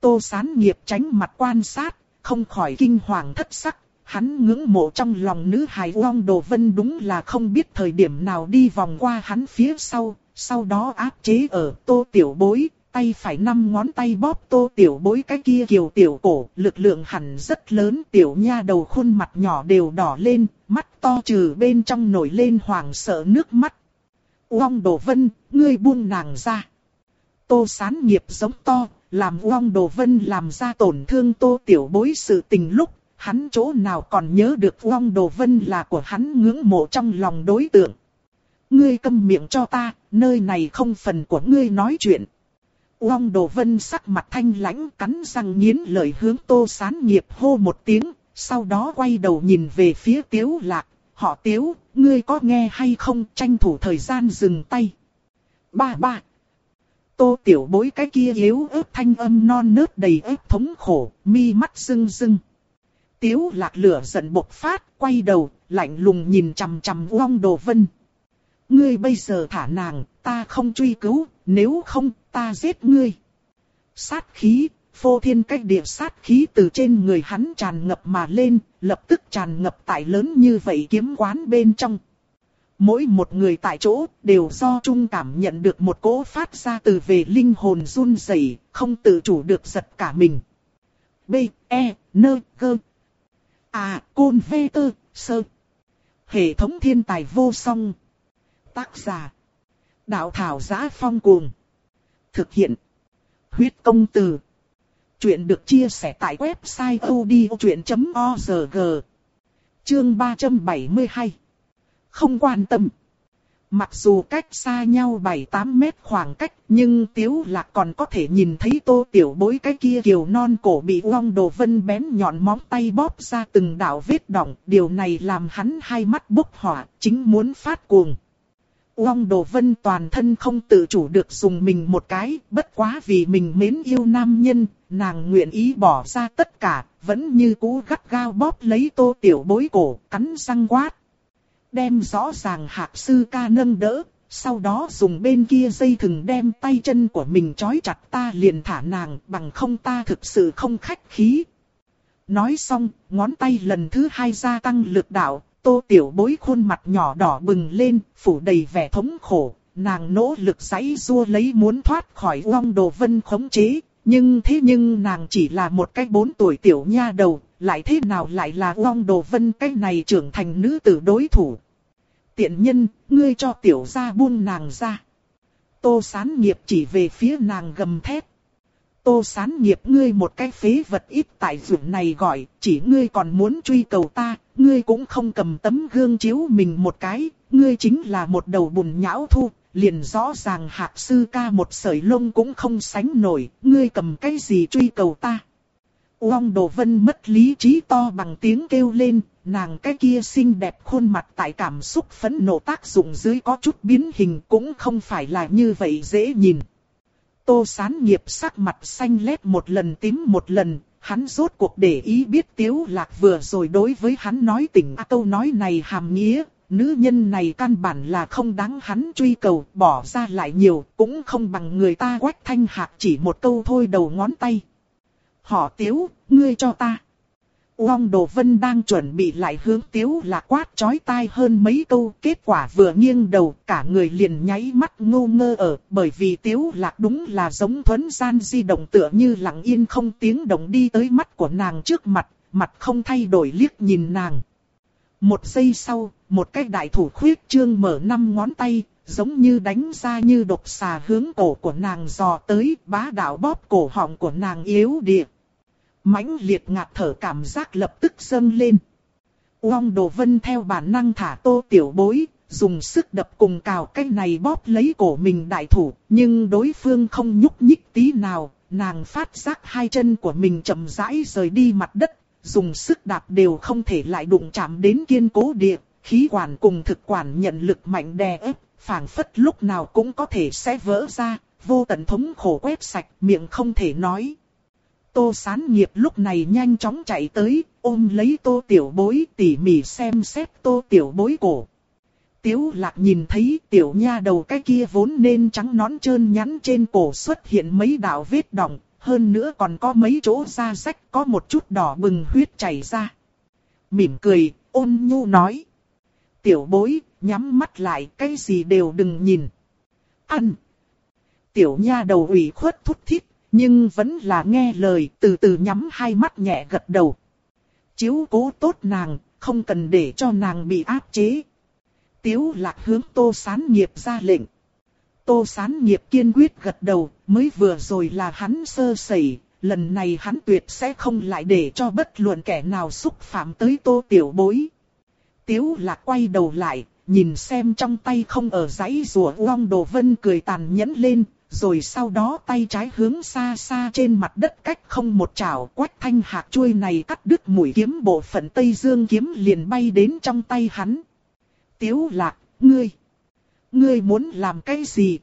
Tô sán nghiệp tránh mặt quan sát, không khỏi kinh hoàng thất sắc. Hắn ngưỡng mộ trong lòng nữ hài Uông Đồ Vân đúng là không biết thời điểm nào đi vòng qua hắn phía sau, sau đó áp chế ở tô tiểu bối, tay phải năm ngón tay bóp tô tiểu bối cái kia kiều tiểu cổ, lực lượng hẳn rất lớn tiểu nha đầu khuôn mặt nhỏ đều đỏ lên, mắt to trừ bên trong nổi lên hoàng sợ nước mắt. Uông Đồ Vân, ngươi buông nàng ra. Tô sán nghiệp giống to, làm Uông Đồ Vân làm ra tổn thương tô tiểu bối sự tình lúc, hắn chỗ nào còn nhớ được Uông Đồ Vân là của hắn ngưỡng mộ trong lòng đối tượng. Ngươi câm miệng cho ta, nơi này không phần của ngươi nói chuyện. Uông Đồ Vân sắc mặt thanh lãnh cắn răng nghiến lời hướng tô sán nghiệp hô một tiếng, sau đó quay đầu nhìn về phía tiếu lạc, họ tiếu, ngươi có nghe hay không tranh thủ thời gian dừng tay. Ba ba. Tô tiểu bối cái kia yếu ớt thanh âm non nớt đầy ớt thống khổ, mi mắt rưng rưng. Tiếu lạc lửa giận bộc phát, quay đầu, lạnh lùng nhìn chằm chằm Uông Đồ Vân. Ngươi bây giờ thả nàng, ta không truy cứu, nếu không, ta giết ngươi. Sát khí, phô thiên cách địa sát khí từ trên người hắn tràn ngập mà lên, lập tức tràn ngập tại lớn như vậy kiếm quán bên trong. Mỗi một người tại chỗ đều do trung cảm nhận được một cỗ phát ra từ về linh hồn run rẩy, không tự chủ được giật cả mình. B, E, N, G. À, Côn V, T, Sơ. Hệ thống thiên tài vô song. Tác giả. Đạo thảo giá phong cuồng. Thực hiện. Huyết công từ. Chuyện được chia sẻ tại website odchuyện.org. Chương 372. Không quan tâm. Mặc dù cách xa nhau 7-8 mét khoảng cách, nhưng Tiếu Lạc còn có thể nhìn thấy tô tiểu bối cái kia kiều non cổ bị uong đồ vân bén nhọn móng tay bóp ra từng đạo vết đỏng. Điều này làm hắn hai mắt bốc hỏa, chính muốn phát cuồng. Uông Đồ Vân toàn thân không tự chủ được dùng mình một cái, bất quá vì mình mến yêu nam nhân, nàng nguyện ý bỏ ra tất cả, vẫn như cũ gắt gao bóp lấy tô tiểu bối cổ, cắn răng quát. Đem rõ ràng hạc sư ca nâng đỡ, sau đó dùng bên kia dây thừng đem tay chân của mình trói chặt ta liền thả nàng, bằng không ta thực sự không khách khí. Nói xong, ngón tay lần thứ hai gia tăng lực đạo, Tô tiểu bối khuôn mặt nhỏ đỏ bừng lên, phủ đầy vẻ thống khổ, nàng nỗ lực giãy rua lấy muốn thoát khỏi Uông Đồ Vân khống chế, nhưng thế nhưng nàng chỉ là một cái bốn tuổi tiểu nha đầu, lại thế nào lại là Uông Đồ Vân cái này trưởng thành nữ tử đối thủ. Tiện nhân, ngươi cho tiểu gia buông nàng ra. Tô sán nghiệp chỉ về phía nàng gầm thét. Tô sán nghiệp ngươi một cái phế vật ít tại dụng này gọi, chỉ ngươi còn muốn truy cầu ta, ngươi cũng không cầm tấm gương chiếu mình một cái, ngươi chính là một đầu bùn nhão thu, liền rõ ràng hạc sư ca một sợi lông cũng không sánh nổi, ngươi cầm cái gì truy cầu ta. Uông Đồ Vân mất lý trí to bằng tiếng kêu lên, nàng cái kia xinh đẹp khuôn mặt tại cảm xúc phẫn nộ tác dụng dưới có chút biến hình cũng không phải là như vậy dễ nhìn. Tô sán nghiệp sắc mặt xanh lét một lần tím một lần, hắn rốt cuộc để ý biết tiếu lạc vừa rồi đối với hắn nói tình a câu nói này hàm nghĩa, nữ nhân này căn bản là không đáng hắn truy cầu, bỏ ra lại nhiều, cũng không bằng người ta quách thanh hạc chỉ một câu thôi đầu ngón tay. Họ tiếu, ngươi cho ta. Uông Đồ Vân đang chuẩn bị lại hướng Tiếu là quát chói tai hơn mấy câu, kết quả vừa nghiêng đầu, cả người liền nháy mắt ngu ngơ ở, bởi vì Tiếu Lạc đúng là giống thuấn gian di động tựa như lặng yên không tiếng động đi tới mắt của nàng trước mặt, mặt không thay đổi liếc nhìn nàng. Một giây sau, một cái đại thủ khuyết trương mở năm ngón tay, giống như đánh ra như độc xà hướng cổ của nàng dò tới, bá đạo bóp cổ họng của nàng yếu điệp mãnh liệt ngạt thở cảm giác lập tức dâng lên. Uông Đồ Vân theo bản năng thả tô tiểu bối, dùng sức đập cùng cào cái này bóp lấy cổ mình đại thủ, nhưng đối phương không nhúc nhích tí nào, nàng phát giác hai chân của mình chậm rãi rời đi mặt đất, dùng sức đạp đều không thể lại đụng chạm đến kiên cố địa, khí quản cùng thực quản nhận lực mạnh đè ép, phảng phất lúc nào cũng có thể sẽ vỡ ra, vô tận thống khổ quét sạch, miệng không thể nói. Tô sán nghiệp lúc này nhanh chóng chạy tới, ôm lấy tô tiểu bối tỉ mỉ xem xét tô tiểu bối cổ. Tiếu lạc nhìn thấy tiểu nha đầu cái kia vốn nên trắng nón trơn nhắn trên cổ xuất hiện mấy đạo vết đỏng, hơn nữa còn có mấy chỗ da rách có một chút đỏ bừng huyết chảy ra. Mỉm cười, ôn nhu nói. Tiểu bối, nhắm mắt lại, cái gì đều đừng nhìn. Ăn. Tiểu nha đầu ủy khuất thút thít, nhưng vẫn là nghe lời, từ từ nhắm hai mắt nhẹ gật đầu. Chiếu cố tốt nàng, không cần để cho nàng bị áp chế. Tiếu lạc hướng tô sán nghiệp ra lệnh. Tô sán nghiệp kiên quyết gật đầu, mới vừa rồi là hắn sơ sẩy, lần này hắn tuyệt sẽ không lại để cho bất luận kẻ nào xúc phạm tới tô tiểu bối. Tiếu lạc quay đầu lại, nhìn xem trong tay không ở giấy rùa uong đồ vân cười tàn nhẫn lên, rồi sau đó tay trái hướng xa xa trên mặt đất cách không một chảo quách thanh hạt chuôi này cắt đứt mũi kiếm bộ phận Tây Dương kiếm liền bay đến trong tay hắn. Tiếu lạc, ngươi, ngươi muốn làm cái gì?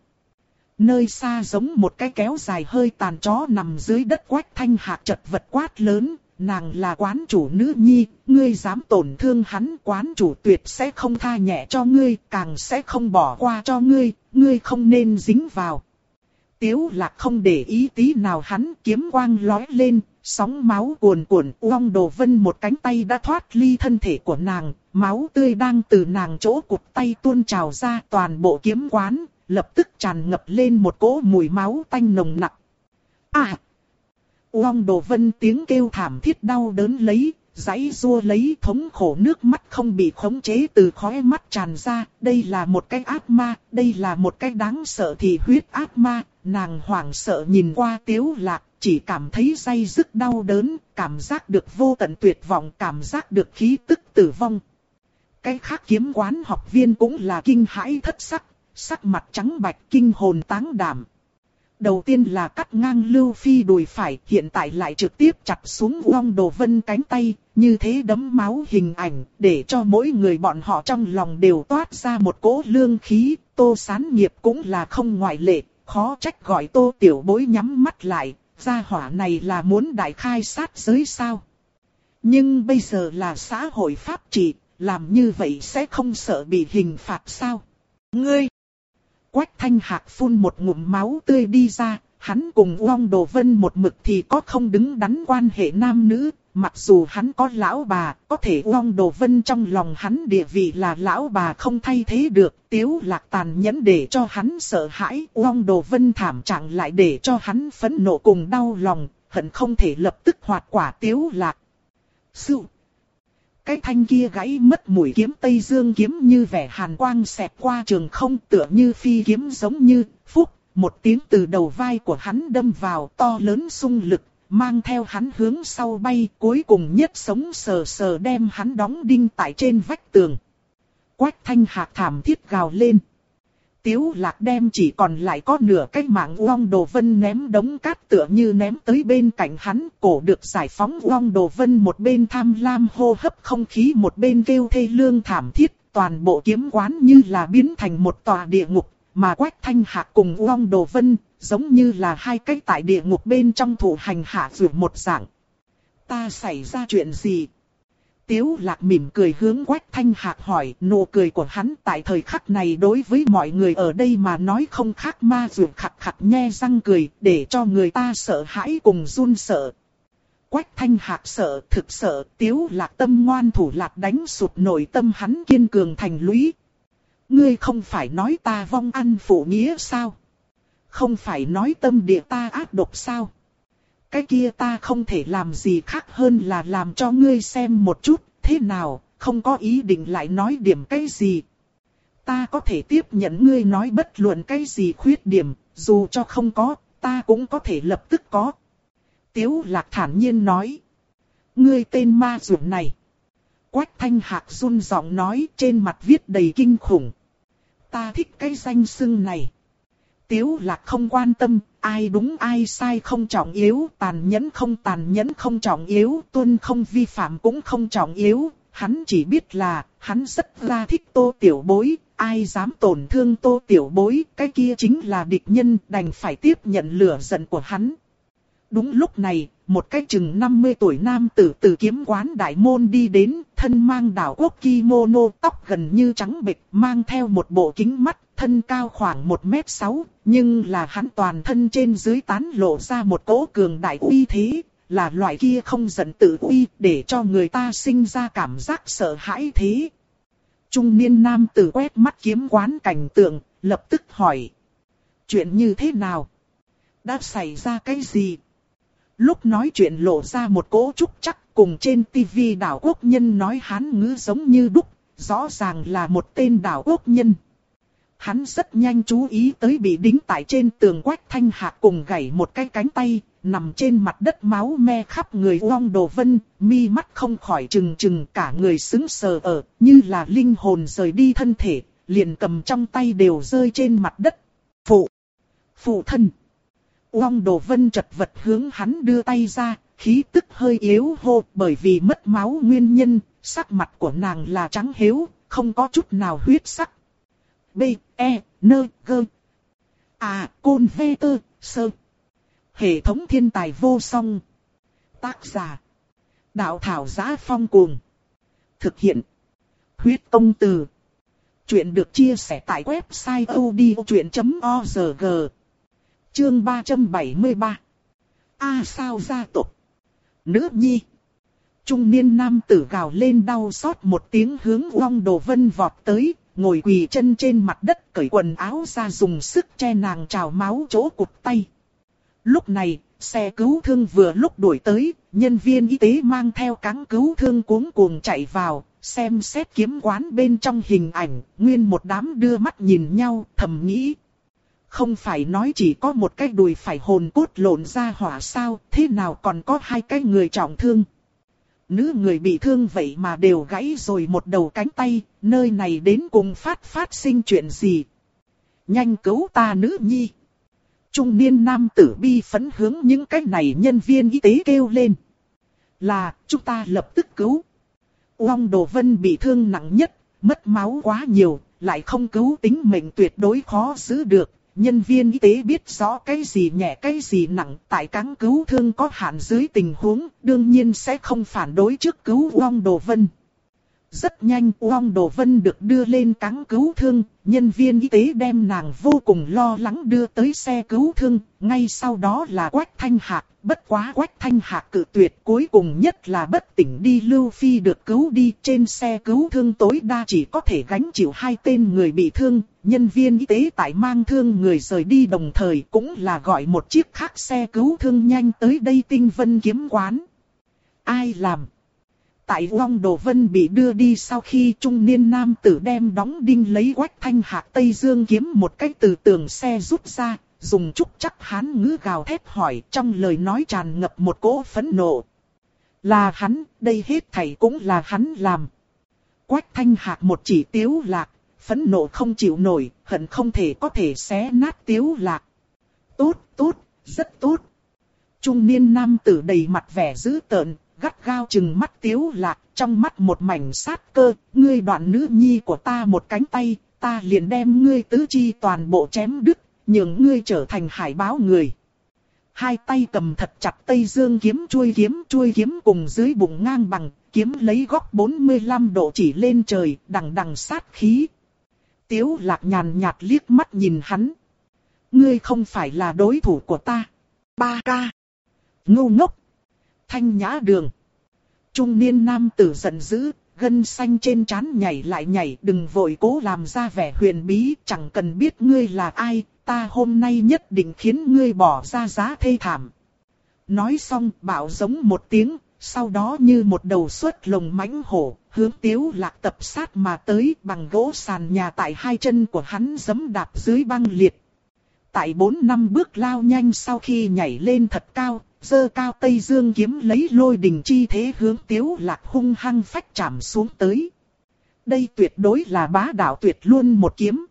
Nơi xa giống một cái kéo dài hơi tàn chó nằm dưới đất quách thanh hạt chật vật quát lớn, nàng là quán chủ nữ nhi, ngươi dám tổn thương hắn quán chủ tuyệt sẽ không tha nhẹ cho ngươi, càng sẽ không bỏ qua cho ngươi, ngươi không nên dính vào. Tiếu lạc không để ý tí nào hắn kiếm quang lói lên, sóng máu cuồn cuộn uong đồ vân một cánh tay đã thoát ly thân thể của nàng, máu tươi đang từ nàng chỗ cụt tay tuôn trào ra toàn bộ kiếm quán, lập tức tràn ngập lên một cỗ mùi máu tanh nồng nặc. À! Uong Đồ Vân tiếng kêu thảm thiết đau đớn lấy, Giấy rua lấy thống khổ nước mắt không bị khống chế từ khóe mắt tràn ra. Đây là một cái ác ma, đây là một cái đáng sợ thì huyết ác ma. Nàng hoảng sợ nhìn qua tiếu lạc, chỉ cảm thấy say dứt đau đớn, cảm giác được vô tận tuyệt vọng, cảm giác được khí tức tử vong. Cái khác kiếm quán học viên cũng là kinh hãi thất sắc, sắc mặt trắng bạch kinh hồn táng đảm. Đầu tiên là cắt ngang Lưu Phi đùi phải, hiện tại lại trực tiếp chặt xuống Uông Đồ Vân cánh tay, như thế đấm máu hình ảnh, để cho mỗi người bọn họ trong lòng đều toát ra một cỗ lương khí, tô sán nghiệp cũng là không ngoại lệ, khó trách gọi tô tiểu bối nhắm mắt lại, gia hỏa này là muốn đại khai sát giới sao. Nhưng bây giờ là xã hội pháp trị, làm như vậy sẽ không sợ bị hình phạt sao? Ngươi! Quách thanh hạc phun một ngụm máu tươi đi ra, hắn cùng Uông Đồ Vân một mực thì có không đứng đắn quan hệ nam nữ, mặc dù hắn có lão bà, có thể Uông Đồ Vân trong lòng hắn địa vị là lão bà không thay thế được, tiếu lạc tàn nhẫn để cho hắn sợ hãi, Uông Đồ Vân thảm trạng lại để cho hắn phẫn nộ cùng đau lòng, hận không thể lập tức hoạt quả tiếu lạc. Sự cái thanh kia gãy mất mũi kiếm Tây Dương kiếm như vẻ hàn quang xẹt qua trường không tựa như phi kiếm giống như, phúc, một tiếng từ đầu vai của hắn đâm vào to lớn sung lực, mang theo hắn hướng sau bay cuối cùng nhất sống sờ sờ đem hắn đóng đinh tại trên vách tường. Quách thanh hạc thảm thiết gào lên. Tiếu lạc đem chỉ còn lại có nửa cái mạng uong đồ vân ném đống cát tựa như ném tới bên cạnh hắn, cổ được giải phóng uong đồ vân một bên tham lam hô hấp không khí một bên kêu thê lương thảm thiết, toàn bộ kiếm quán như là biến thành một tòa địa ngục, mà quách thanh hạ cùng uong đồ vân, giống như là hai cái tại địa ngục bên trong thủ hành hạ dù một dạng. Ta xảy ra chuyện gì? Tiếu lạc mỉm cười hướng quách thanh hạc hỏi, nụ cười của hắn tại thời khắc này đối với mọi người ở đây mà nói không khác ma dù khặt khặt nhe răng cười, để cho người ta sợ hãi cùng run sợ. Quách thanh hạc sợ, thực sợ, tiếu lạc tâm ngoan thủ lạc đánh sụt nội tâm hắn kiên cường thành lũy. Ngươi không phải nói ta vong ăn phụ nghĩa sao? Không phải nói tâm địa ta ác độc sao? Cái kia ta không thể làm gì khác hơn là làm cho ngươi xem một chút, thế nào, không có ý định lại nói điểm cái gì. Ta có thể tiếp nhận ngươi nói bất luận cái gì khuyết điểm, dù cho không có, ta cũng có thể lập tức có. Tiếu lạc thản nhiên nói. Ngươi tên ma dụ này. Quách thanh hạc run giọng nói trên mặt viết đầy kinh khủng. Ta thích cái danh xưng này. Tiếu lạc không quan tâm, ai đúng ai sai không trọng yếu, tàn nhẫn không tàn nhẫn không trọng yếu, tuân không vi phạm cũng không trọng yếu. Hắn chỉ biết là, hắn rất ra thích tô tiểu bối, ai dám tổn thương tô tiểu bối, cái kia chính là địch nhân, đành phải tiếp nhận lửa giận của hắn. Đúng lúc này, một cái chừng 50 tuổi nam tử từ kiếm quán đại môn đi đến, thân mang đảo quốc kimono, tóc gần như trắng bệch, mang theo một bộ kính mắt, thân cao khoảng 1m6, nhưng là hắn toàn thân trên dưới tán lộ ra một cỗ cường đại uy thế, là loại kia không giận tự uy, để cho người ta sinh ra cảm giác sợ hãi thế. Trung niên nam tử quét mắt kiếm quán cảnh tượng, lập tức hỏi. Chuyện như thế nào? Đã xảy ra cái gì? Lúc nói chuyện lộ ra một cỗ trúc chắc cùng trên tivi đảo quốc nhân nói hán ngữ giống như đúc, rõ ràng là một tên đảo quốc nhân. Hắn rất nhanh chú ý tới bị đính tại trên tường quách thanh hạ cùng gãy một cái cánh tay, nằm trên mặt đất máu me khắp người uong đồ vân, mi mắt không khỏi trừng trừng cả người sững sờ ở, như là linh hồn rời đi thân thể, liền cầm trong tay đều rơi trên mặt đất. Phụ! Phụ thân! Uong Đồ Vân chật vật hướng hắn đưa tay ra, khí tức hơi yếu hô bởi vì mất máu nguyên nhân, sắc mặt của nàng là trắng hiếu, không có chút nào huyết sắc. B, E, N, G. À, Côn V, T Sơ. Hệ thống thiên tài vô song. Tác giả. Đạo thảo giá phong cuồng. Thực hiện. Huyết công từ. Chuyện được chia sẻ tại website odchuyện.org. Chương 373 A sao gia tộc Nữ nhi Trung niên nam tử gào lên đau xót một tiếng hướng vong Đồ Vân vọt tới, ngồi quỳ chân trên mặt đất cởi quần áo ra dùng sức che nàng trào máu chỗ cụt tay. Lúc này, xe cứu thương vừa lúc đuổi tới, nhân viên y tế mang theo cáng cứu thương cuống cuồng chạy vào, xem xét kiếm quán bên trong hình ảnh, nguyên một đám đưa mắt nhìn nhau, thầm nghĩ, không phải nói chỉ có một cái đùi phải hồn cốt lộn ra hỏa sao, thế nào còn có hai cái người trọng thương. Nữ người bị thương vậy mà đều gãy rồi một đầu cánh tay, nơi này đến cùng phát phát sinh chuyện gì. Nhanh cứu ta nữ nhi. Trung niên nam tử bi phấn hướng những cái này nhân viên y tế kêu lên. Là, chúng ta lập tức cứu. Uông Đồ Vân bị thương nặng nhất, mất máu quá nhiều, lại không cứu tính mệnh tuyệt đối khó giữ được, Nhân viên y tế biết rõ cái gì nhẹ cái gì nặng, tại cáng cứu thương có hạn dưới tình huống, đương nhiên sẽ không phản đối trước cứu Uông Đồ Vân. Rất nhanh Uông Đồ Vân được đưa lên cáng cứu thương, nhân viên y tế đem nàng vô cùng lo lắng đưa tới xe cứu thương, ngay sau đó là Quách Thanh Hạc, bất quá Quách Thanh Hạc cự tuyệt cuối cùng nhất là bất tỉnh đi Lưu Phi được cứu đi trên xe cứu thương tối đa chỉ có thể gánh chịu hai tên người bị thương, nhân viên y tế tại mang thương người rời đi đồng thời cũng là gọi một chiếc khác xe cứu thương nhanh tới đây tinh vân kiếm quán. Ai làm? Tại Long Đồ Vân bị đưa đi sau khi trung niên nam tử đem đóng đinh lấy quách thanh hạc Tây Dương kiếm một cách từ tường xe rút ra, dùng chút chắc hán ngữ gào thét hỏi trong lời nói tràn ngập một cỗ phẫn nộ. Là hắn, đây hết thảy cũng là hắn làm. Quách thanh hạc một chỉ tiếu lạc, phẫn nộ không chịu nổi, hận không thể có thể xé nát tiếu lạc. Tốt, tốt, rất tốt. Trung niên nam tử đầy mặt vẻ dữ tợn, gắt gao chừng mắt tiếu lạc, trong mắt một mảnh sát cơ, ngươi đoạn nữ nhi của ta một cánh tay, ta liền đem ngươi tứ chi toàn bộ chém đứt, nhường ngươi trở thành hải báo người. Hai tay cầm thật chặt Tây Dương kiếm chuôi kiếm chuôi kiếm cùng dưới bụng ngang bằng, kiếm lấy góc 45 độ chỉ lên trời, đằng đằng sát khí. Tiếu lạc nhàn nhạt liếc mắt nhìn hắn. Ngươi không phải là đối thủ của ta. Ba ca. Ngu ngốc thanh nhã đường. Trung niên nam tử giận dữ, gân xanh trên trán nhảy lại nhảy đừng vội cố làm ra vẻ huyền bí, chẳng cần biết ngươi là ai, ta hôm nay nhất định khiến ngươi bỏ ra giá thê thảm. Nói xong bảo giống một tiếng, sau đó như một đầu suốt lồng mãnh hổ, hướng tiếu lạc tập sát mà tới bằng gỗ sàn nhà tại hai chân của hắn giấm đạp dưới băng liệt. Tại bốn năm bước lao nhanh sau khi nhảy lên thật cao, dơ cao Tây Dương kiếm lấy lôi đình chi thế hướng tiếu lạc hung hăng phách chạm xuống tới. Đây tuyệt đối là bá đạo tuyệt luôn một kiếm.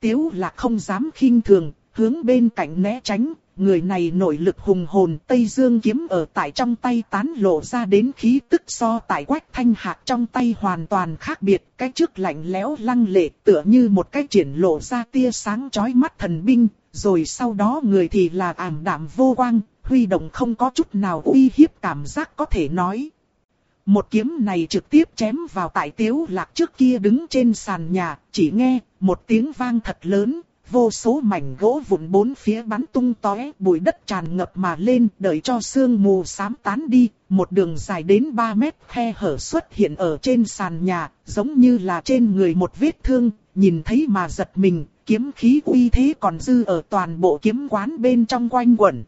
Tiếu lạc không dám khinh thường, hướng bên cạnh né tránh, người này nội lực hùng hồn Tây Dương kiếm ở tại trong tay tán lộ ra đến khí tức so tại quách thanh hạc trong tay hoàn toàn khác biệt. Cái trước lạnh lẽo lăng lệ tựa như một cái triển lộ ra tia sáng chói mắt thần binh, rồi sau đó người thì là ảm đạm vô quang, huy động không có chút nào uy hiếp cảm giác có thể nói. Một kiếm này trực tiếp chém vào tại tiếu lạc trước kia đứng trên sàn nhà, chỉ nghe một tiếng vang thật lớn, vô số mảnh gỗ vụn bốn phía bắn tung tóe, bụi đất tràn ngập mà lên, đợi cho sương mù xám tán đi, một đường dài đến 3 mét khe hở xuất hiện ở trên sàn nhà, giống như là trên người một vết thương, nhìn thấy mà giật mình, kiếm khí uy thế còn dư ở toàn bộ kiếm quán bên trong quanh quẩn.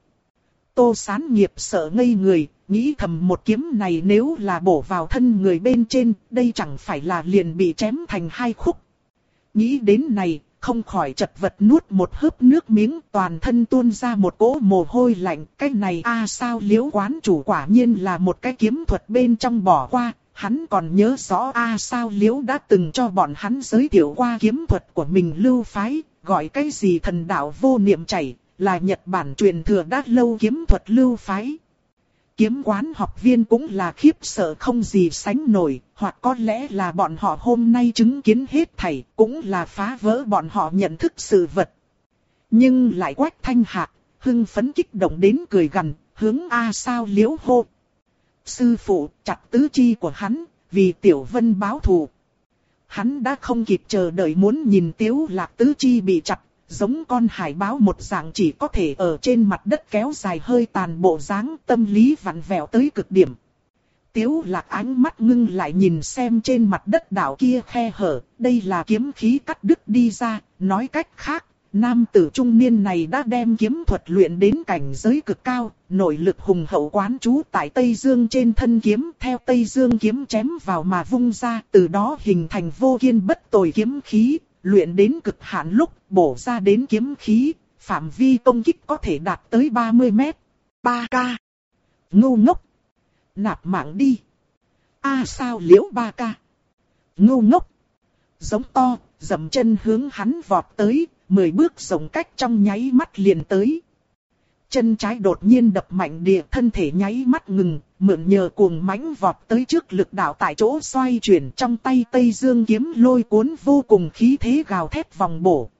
Tô sán nghiệp sợ ngây người, nghĩ thầm một kiếm này nếu là bổ vào thân người bên trên, đây chẳng phải là liền bị chém thành hai khúc. Nghĩ đến này, không khỏi chật vật nuốt một hớp nước miếng toàn thân tuôn ra một cỗ mồ hôi lạnh. Cái này a à sao liễu quán chủ quả nhiên là một cái kiếm thuật bên trong bỏ qua. Hắn còn nhớ rõ a à sao liễu đã từng cho bọn hắn giới thiệu qua kiếm thuật của mình lưu phái, gọi cái gì thần đạo vô niệm chảy, là Nhật Bản truyền thừa đã lâu kiếm thuật lưu phái. Kiếm quán học viên cũng là khiếp sợ không gì sánh nổi, hoặc có lẽ là bọn họ hôm nay chứng kiến hết thảy, cũng là phá vỡ bọn họ nhận thức sự vật. Nhưng lại quách thanh hạc, hưng phấn kích động đến cười gần, hướng A sao liễu hô. Sư phụ chặt tứ chi của hắn, vì tiểu vân báo thù. Hắn đã không kịp chờ đợi muốn nhìn tiếu lạc tứ chi bị chặt, giống con hải báo một dạng chỉ có thể ở trên mặt đất kéo dài hơi tàn bộ dáng tâm lý vặn vẹo tới cực điểm. Tiếu lạc ánh mắt ngưng lại nhìn xem trên mặt đất đảo kia khe hở, đây là kiếm khí cắt đứt đi ra, nói cách khác, nam tử trung niên này đã đem kiếm thuật luyện đến cảnh giới cực cao, nội lực hùng hậu quán trú tại Tây Dương trên thân kiếm, theo Tây Dương kiếm chém vào mà vung ra, từ đó hình thành vô kiên bất tồi kiếm khí, luyện đến cực hạn lúc bổ ra đến kiếm khí, phạm vi công kích có thể đạt tới 30 mét. 3K. Ngu ngốc. Nạp mạng đi. A sao liễu 3K. Ngu ngốc. Giống to, dầm chân hướng hắn vọt tới, 10 bước rộng cách trong nháy mắt liền tới. Chân trái đột nhiên đập mạnh địa thân thể nháy mắt ngừng, mượn nhờ cuồng mãnh vọt tới trước lực đạo tại chỗ xoay chuyển trong tay Tây Dương kiếm lôi cuốn vô cùng khí thế gào thét vòng bổ.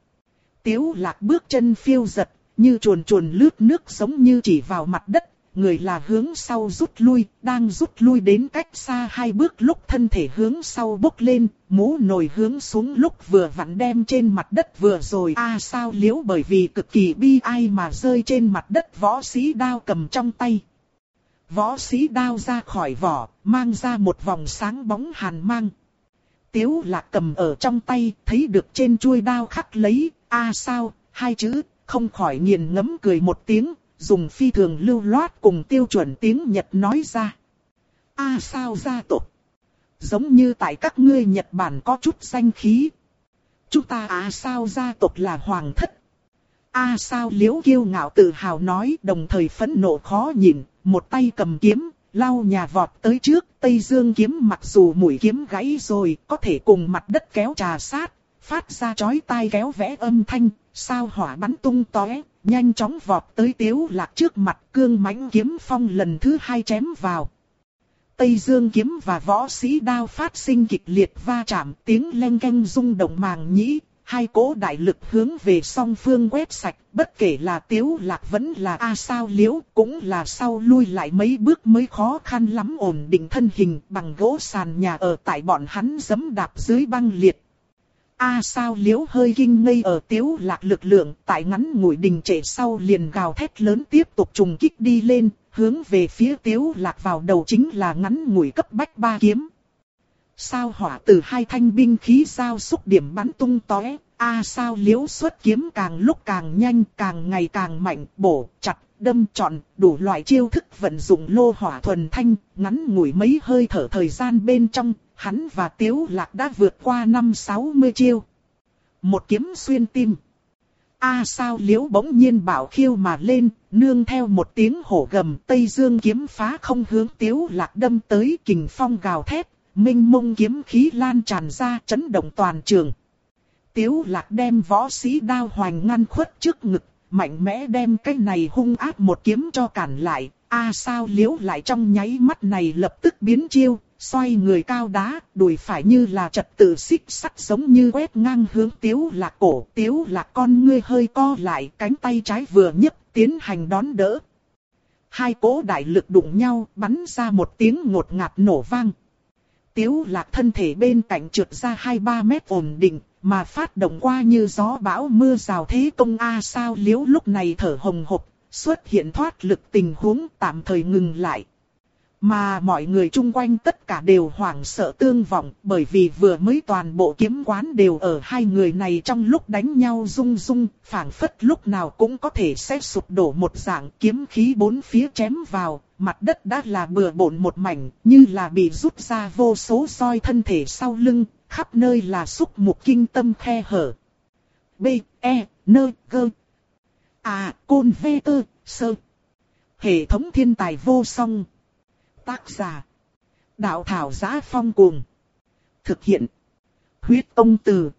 Tiếu lạc bước chân phiêu giật, như chuồn chuồn lướt nước giống như chỉ vào mặt đất, người là hướng sau rút lui, đang rút lui đến cách xa hai bước lúc thân thể hướng sau bốc lên, mũ nồi hướng xuống lúc vừa vặn đem trên mặt đất vừa rồi a sao liếu bởi vì cực kỳ bi ai mà rơi trên mặt đất võ sĩ đao cầm trong tay. Võ sĩ đao ra khỏi vỏ, mang ra một vòng sáng bóng hàn mang. Tiếu lạc cầm ở trong tay, thấy được trên chuôi đao khắc lấy, a sao, hai chữ, không khỏi nghiền ngấm cười một tiếng, dùng phi thường lưu loát cùng tiêu chuẩn tiếng Nhật nói ra. A sao gia tộc? Giống như tại các ngươi Nhật Bản có chút danh khí. Chúng ta A sao gia tộc là hoàng thất. A sao liễu kiêu ngạo tự hào nói đồng thời phẫn nộ khó nhìn, một tay cầm kiếm, lao nhà vọt tới trước, Tây Dương kiếm mặc dù mũi kiếm gãy rồi, có thể cùng mặt đất kéo trà sát, phát ra chói tai kéo vẽ âm thanh, sao hỏa bắn tung tóe, nhanh chóng vọt tới tiếu lạc trước mặt cương mãnh kiếm phong lần thứ hai chém vào. Tây Dương kiếm và võ sĩ đao phát sinh kịch liệt va chạm tiếng len canh rung động màng nhĩ, hai cỗ đại lực hướng về song phương quét sạch, bất kể là tiếu lạc vẫn là A sao liễu, cũng là sau lui lại mấy bước mới khó khăn lắm ổn định thân hình bằng gỗ sàn nhà ở tại bọn hắn giấm đạp dưới băng liệt. A sao liễu hơi kinh ngây ở tiếu lạc lực lượng, tại ngắn ngủi đình trệ sau liền gào thét lớn tiếp tục trùng kích đi lên, hướng về phía tiếu lạc vào đầu chính là ngắn ngủi cấp bách ba kiếm. Sao hỏa từ hai thanh binh khí sao xúc điểm bắn tung tóe, A sao liễu xuất kiếm càng lúc càng nhanh, càng ngày càng mạnh, bổ, chặt, đâm trọn, đủ loại chiêu thức vận dụng lô hỏa thuần thanh, ngắn ngủi mấy hơi thở thời gian bên trong, hắn và Tiếu Lạc đã vượt qua năm 60 chiêu. Một kiếm xuyên tim. A sao liễu bỗng nhiên bảo khiêu mà lên, nương theo một tiếng hổ gầm Tây Dương kiếm phá không hướng Tiếu Lạc đâm tới kình phong gào thét, minh mông kiếm khí lan tràn ra chấn động toàn trường. Tiếu Lạc đem võ sĩ đao hoành ngăn khuất trước ngực mạnh mẽ đem cái này hung ác một kiếm cho cản lại. A sao liễu lại trong nháy mắt này lập tức biến chiêu, xoay người cao đá, đùi phải như là trật tự xích sắt giống như quét ngang hướng tiếu lạc cổ. Tiếu lạc con ngươi hơi co lại, cánh tay trái vừa nhấc tiến hành đón đỡ. Hai cỗ đại lực đụng nhau, bắn ra một tiếng ngột ngạt nổ vang. Tiếu lạc thân thể bên cạnh trượt ra 2-3 mét ổn định, mà phát động qua như gió bão mưa rào thế công A sao liếu lúc này thở hồng hộc, xuất hiện thoát lực tình huống tạm thời ngừng lại. Mà mọi người chung quanh tất cả đều hoảng sợ tương vọng bởi vì vừa mới toàn bộ kiếm quán đều ở hai người này trong lúc đánh nhau rung rung, phảng phất lúc nào cũng có thể sẽ sụp đổ một dạng kiếm khí bốn phía chém vào, mặt đất đã là bừa bộn một mảnh, như là bị rút ra vô số soi thân thể sau lưng, khắp nơi là xúc mục kinh tâm khe hở. B, E, N, G. À, Côn V, Tơ, Sơ. Hệ thống thiên tài vô song. Tác giả. Đạo thảo giá phong cuồng. Thực hiện. Huyết công từ.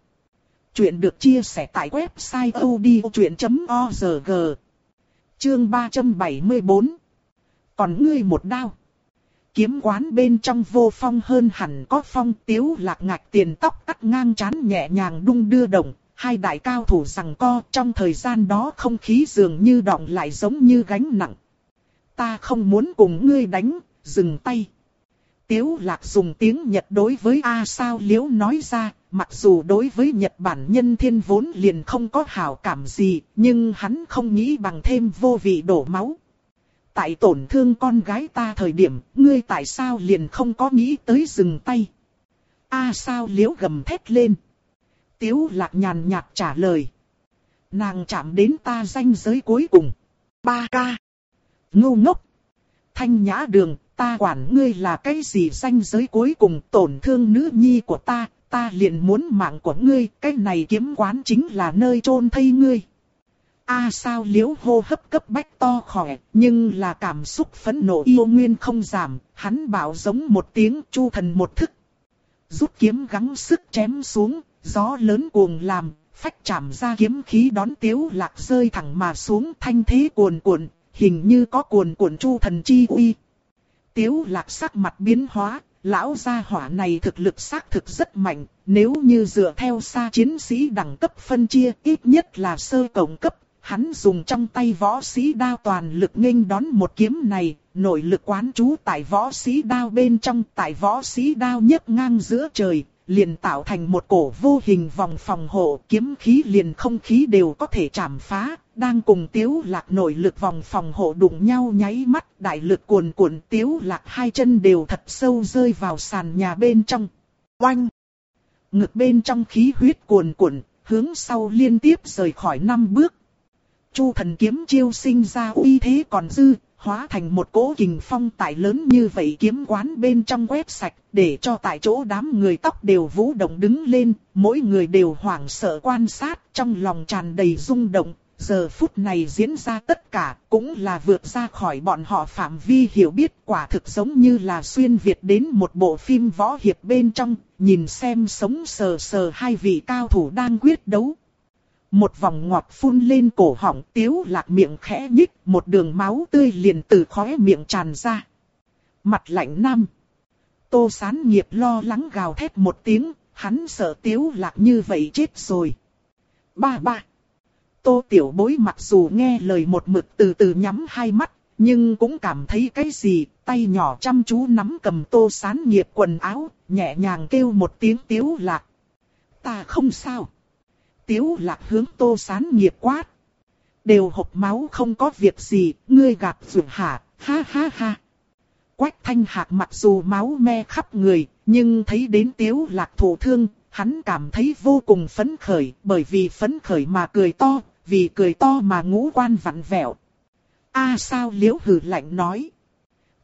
Chuyện được chia sẻ tại website odchuyện.org. Chương 374. Còn ngươi một đao. Kiếm quán bên trong vô phong hơn hẳn có phong tiếu lạc ngạch tiền tóc cắt ngang chán nhẹ nhàng đung đưa động. Hai đại cao thủ rằng co trong thời gian đó không khí dường như động lại giống như gánh nặng. Ta không muốn cùng ngươi đánh, dừng tay. Tiếu lạc dùng tiếng Nhật đối với A sao liễu nói ra, mặc dù đối với Nhật Bản nhân thiên vốn liền không có hảo cảm gì, nhưng hắn không nghĩ bằng thêm vô vị đổ máu tại tổn thương con gái ta thời điểm, ngươi tại sao liền không có nghĩ tới dừng tay? A sao liễu gầm thét lên. Tiếu lạc nhàn nhạt trả lời. Nàng chạm đến ta danh giới cuối cùng. Ba ca. Ngu ngốc. Thanh nhã đường, ta quản ngươi là cái gì danh giới cuối cùng tổn thương nữ nhi của ta, ta liền muốn mạng của ngươi, cái này kiếm quán chính là nơi chôn thây ngươi. A sao liễu hô hấp cấp bách to khỏe, nhưng là cảm xúc phẫn nộ yêu nguyên không giảm, hắn bảo giống một tiếng chu thần một thức. Rút kiếm gắng sức chém xuống, gió lớn cuồng làm, phách chạm ra kiếm khí đón tiếu lạc rơi thẳng mà xuống thanh thế cuồn cuộn, hình như có cuồn cuộn chu thần chi uy. Tiếu lạc sắc mặt biến hóa, lão gia hỏa này thực lực xác thực rất mạnh, nếu như dựa theo xa chiến sĩ đẳng cấp phân chia ít nhất là sơ cộng cấp, Hắn dùng trong tay võ sĩ đao toàn lực nghênh đón một kiếm này, nội lực quán trú tại võ sĩ đao bên trong, tại võ sĩ đao nhấc ngang giữa trời, liền tạo thành một cổ vô hình vòng phòng hộ, kiếm khí liền không khí đều có thể chạm phá, đang cùng tiếu lạc nội lực vòng phòng hộ đụng nhau nháy mắt, đại lực cuồn cuộn tiếu lạc hai chân đều thật sâu rơi vào sàn nhà bên trong. Oanh! Ngực bên trong khí huyết cuồn cuộn, hướng sau liên tiếp rời khỏi năm bước, Chu thần kiếm chiêu sinh ra uy thế còn dư, hóa thành một cỗ kình phong tải lớn như vậy kiếm quán bên trong quét sạch, để cho tại chỗ đám người tóc đều vũ động đứng lên, mỗi người đều hoảng sợ quan sát, trong lòng tràn đầy rung động. Giờ phút này diễn ra tất cả cũng là vượt ra khỏi bọn họ phạm vi hiểu biết quả thực giống như là xuyên Việt đến một bộ phim võ hiệp bên trong, nhìn xem sống sờ sờ hai vị cao thủ đang quyết đấu. Một vòng ngọt phun lên cổ họng tiếu lạc miệng khẽ nhích, một đường máu tươi liền từ khóe miệng tràn ra. Mặt lạnh nam. Tô sán nghiệp lo lắng gào thét một tiếng, hắn sợ tiếu lạc như vậy chết rồi. Ba ba. Tô tiểu bối mặc dù nghe lời một mực từ từ nhắm hai mắt, nhưng cũng cảm thấy cái gì, tay nhỏ chăm chú nắm cầm tô sán nghiệp quần áo, nhẹ nhàng kêu một tiếng tiếu lạc. Ta không sao. Tiếu lạc hướng tô sán nghiệp quát. Đều hộp máu không có việc gì, ngươi gặp rượu hả, ha ha ha. Quách thanh hạc mặc dù máu me khắp người, nhưng thấy đến tiếu lạc thổ thương, hắn cảm thấy vô cùng phấn khởi, bởi vì phấn khởi mà cười to, vì cười to mà ngũ quan vặn vẹo. A sao liễu hử lạnh nói.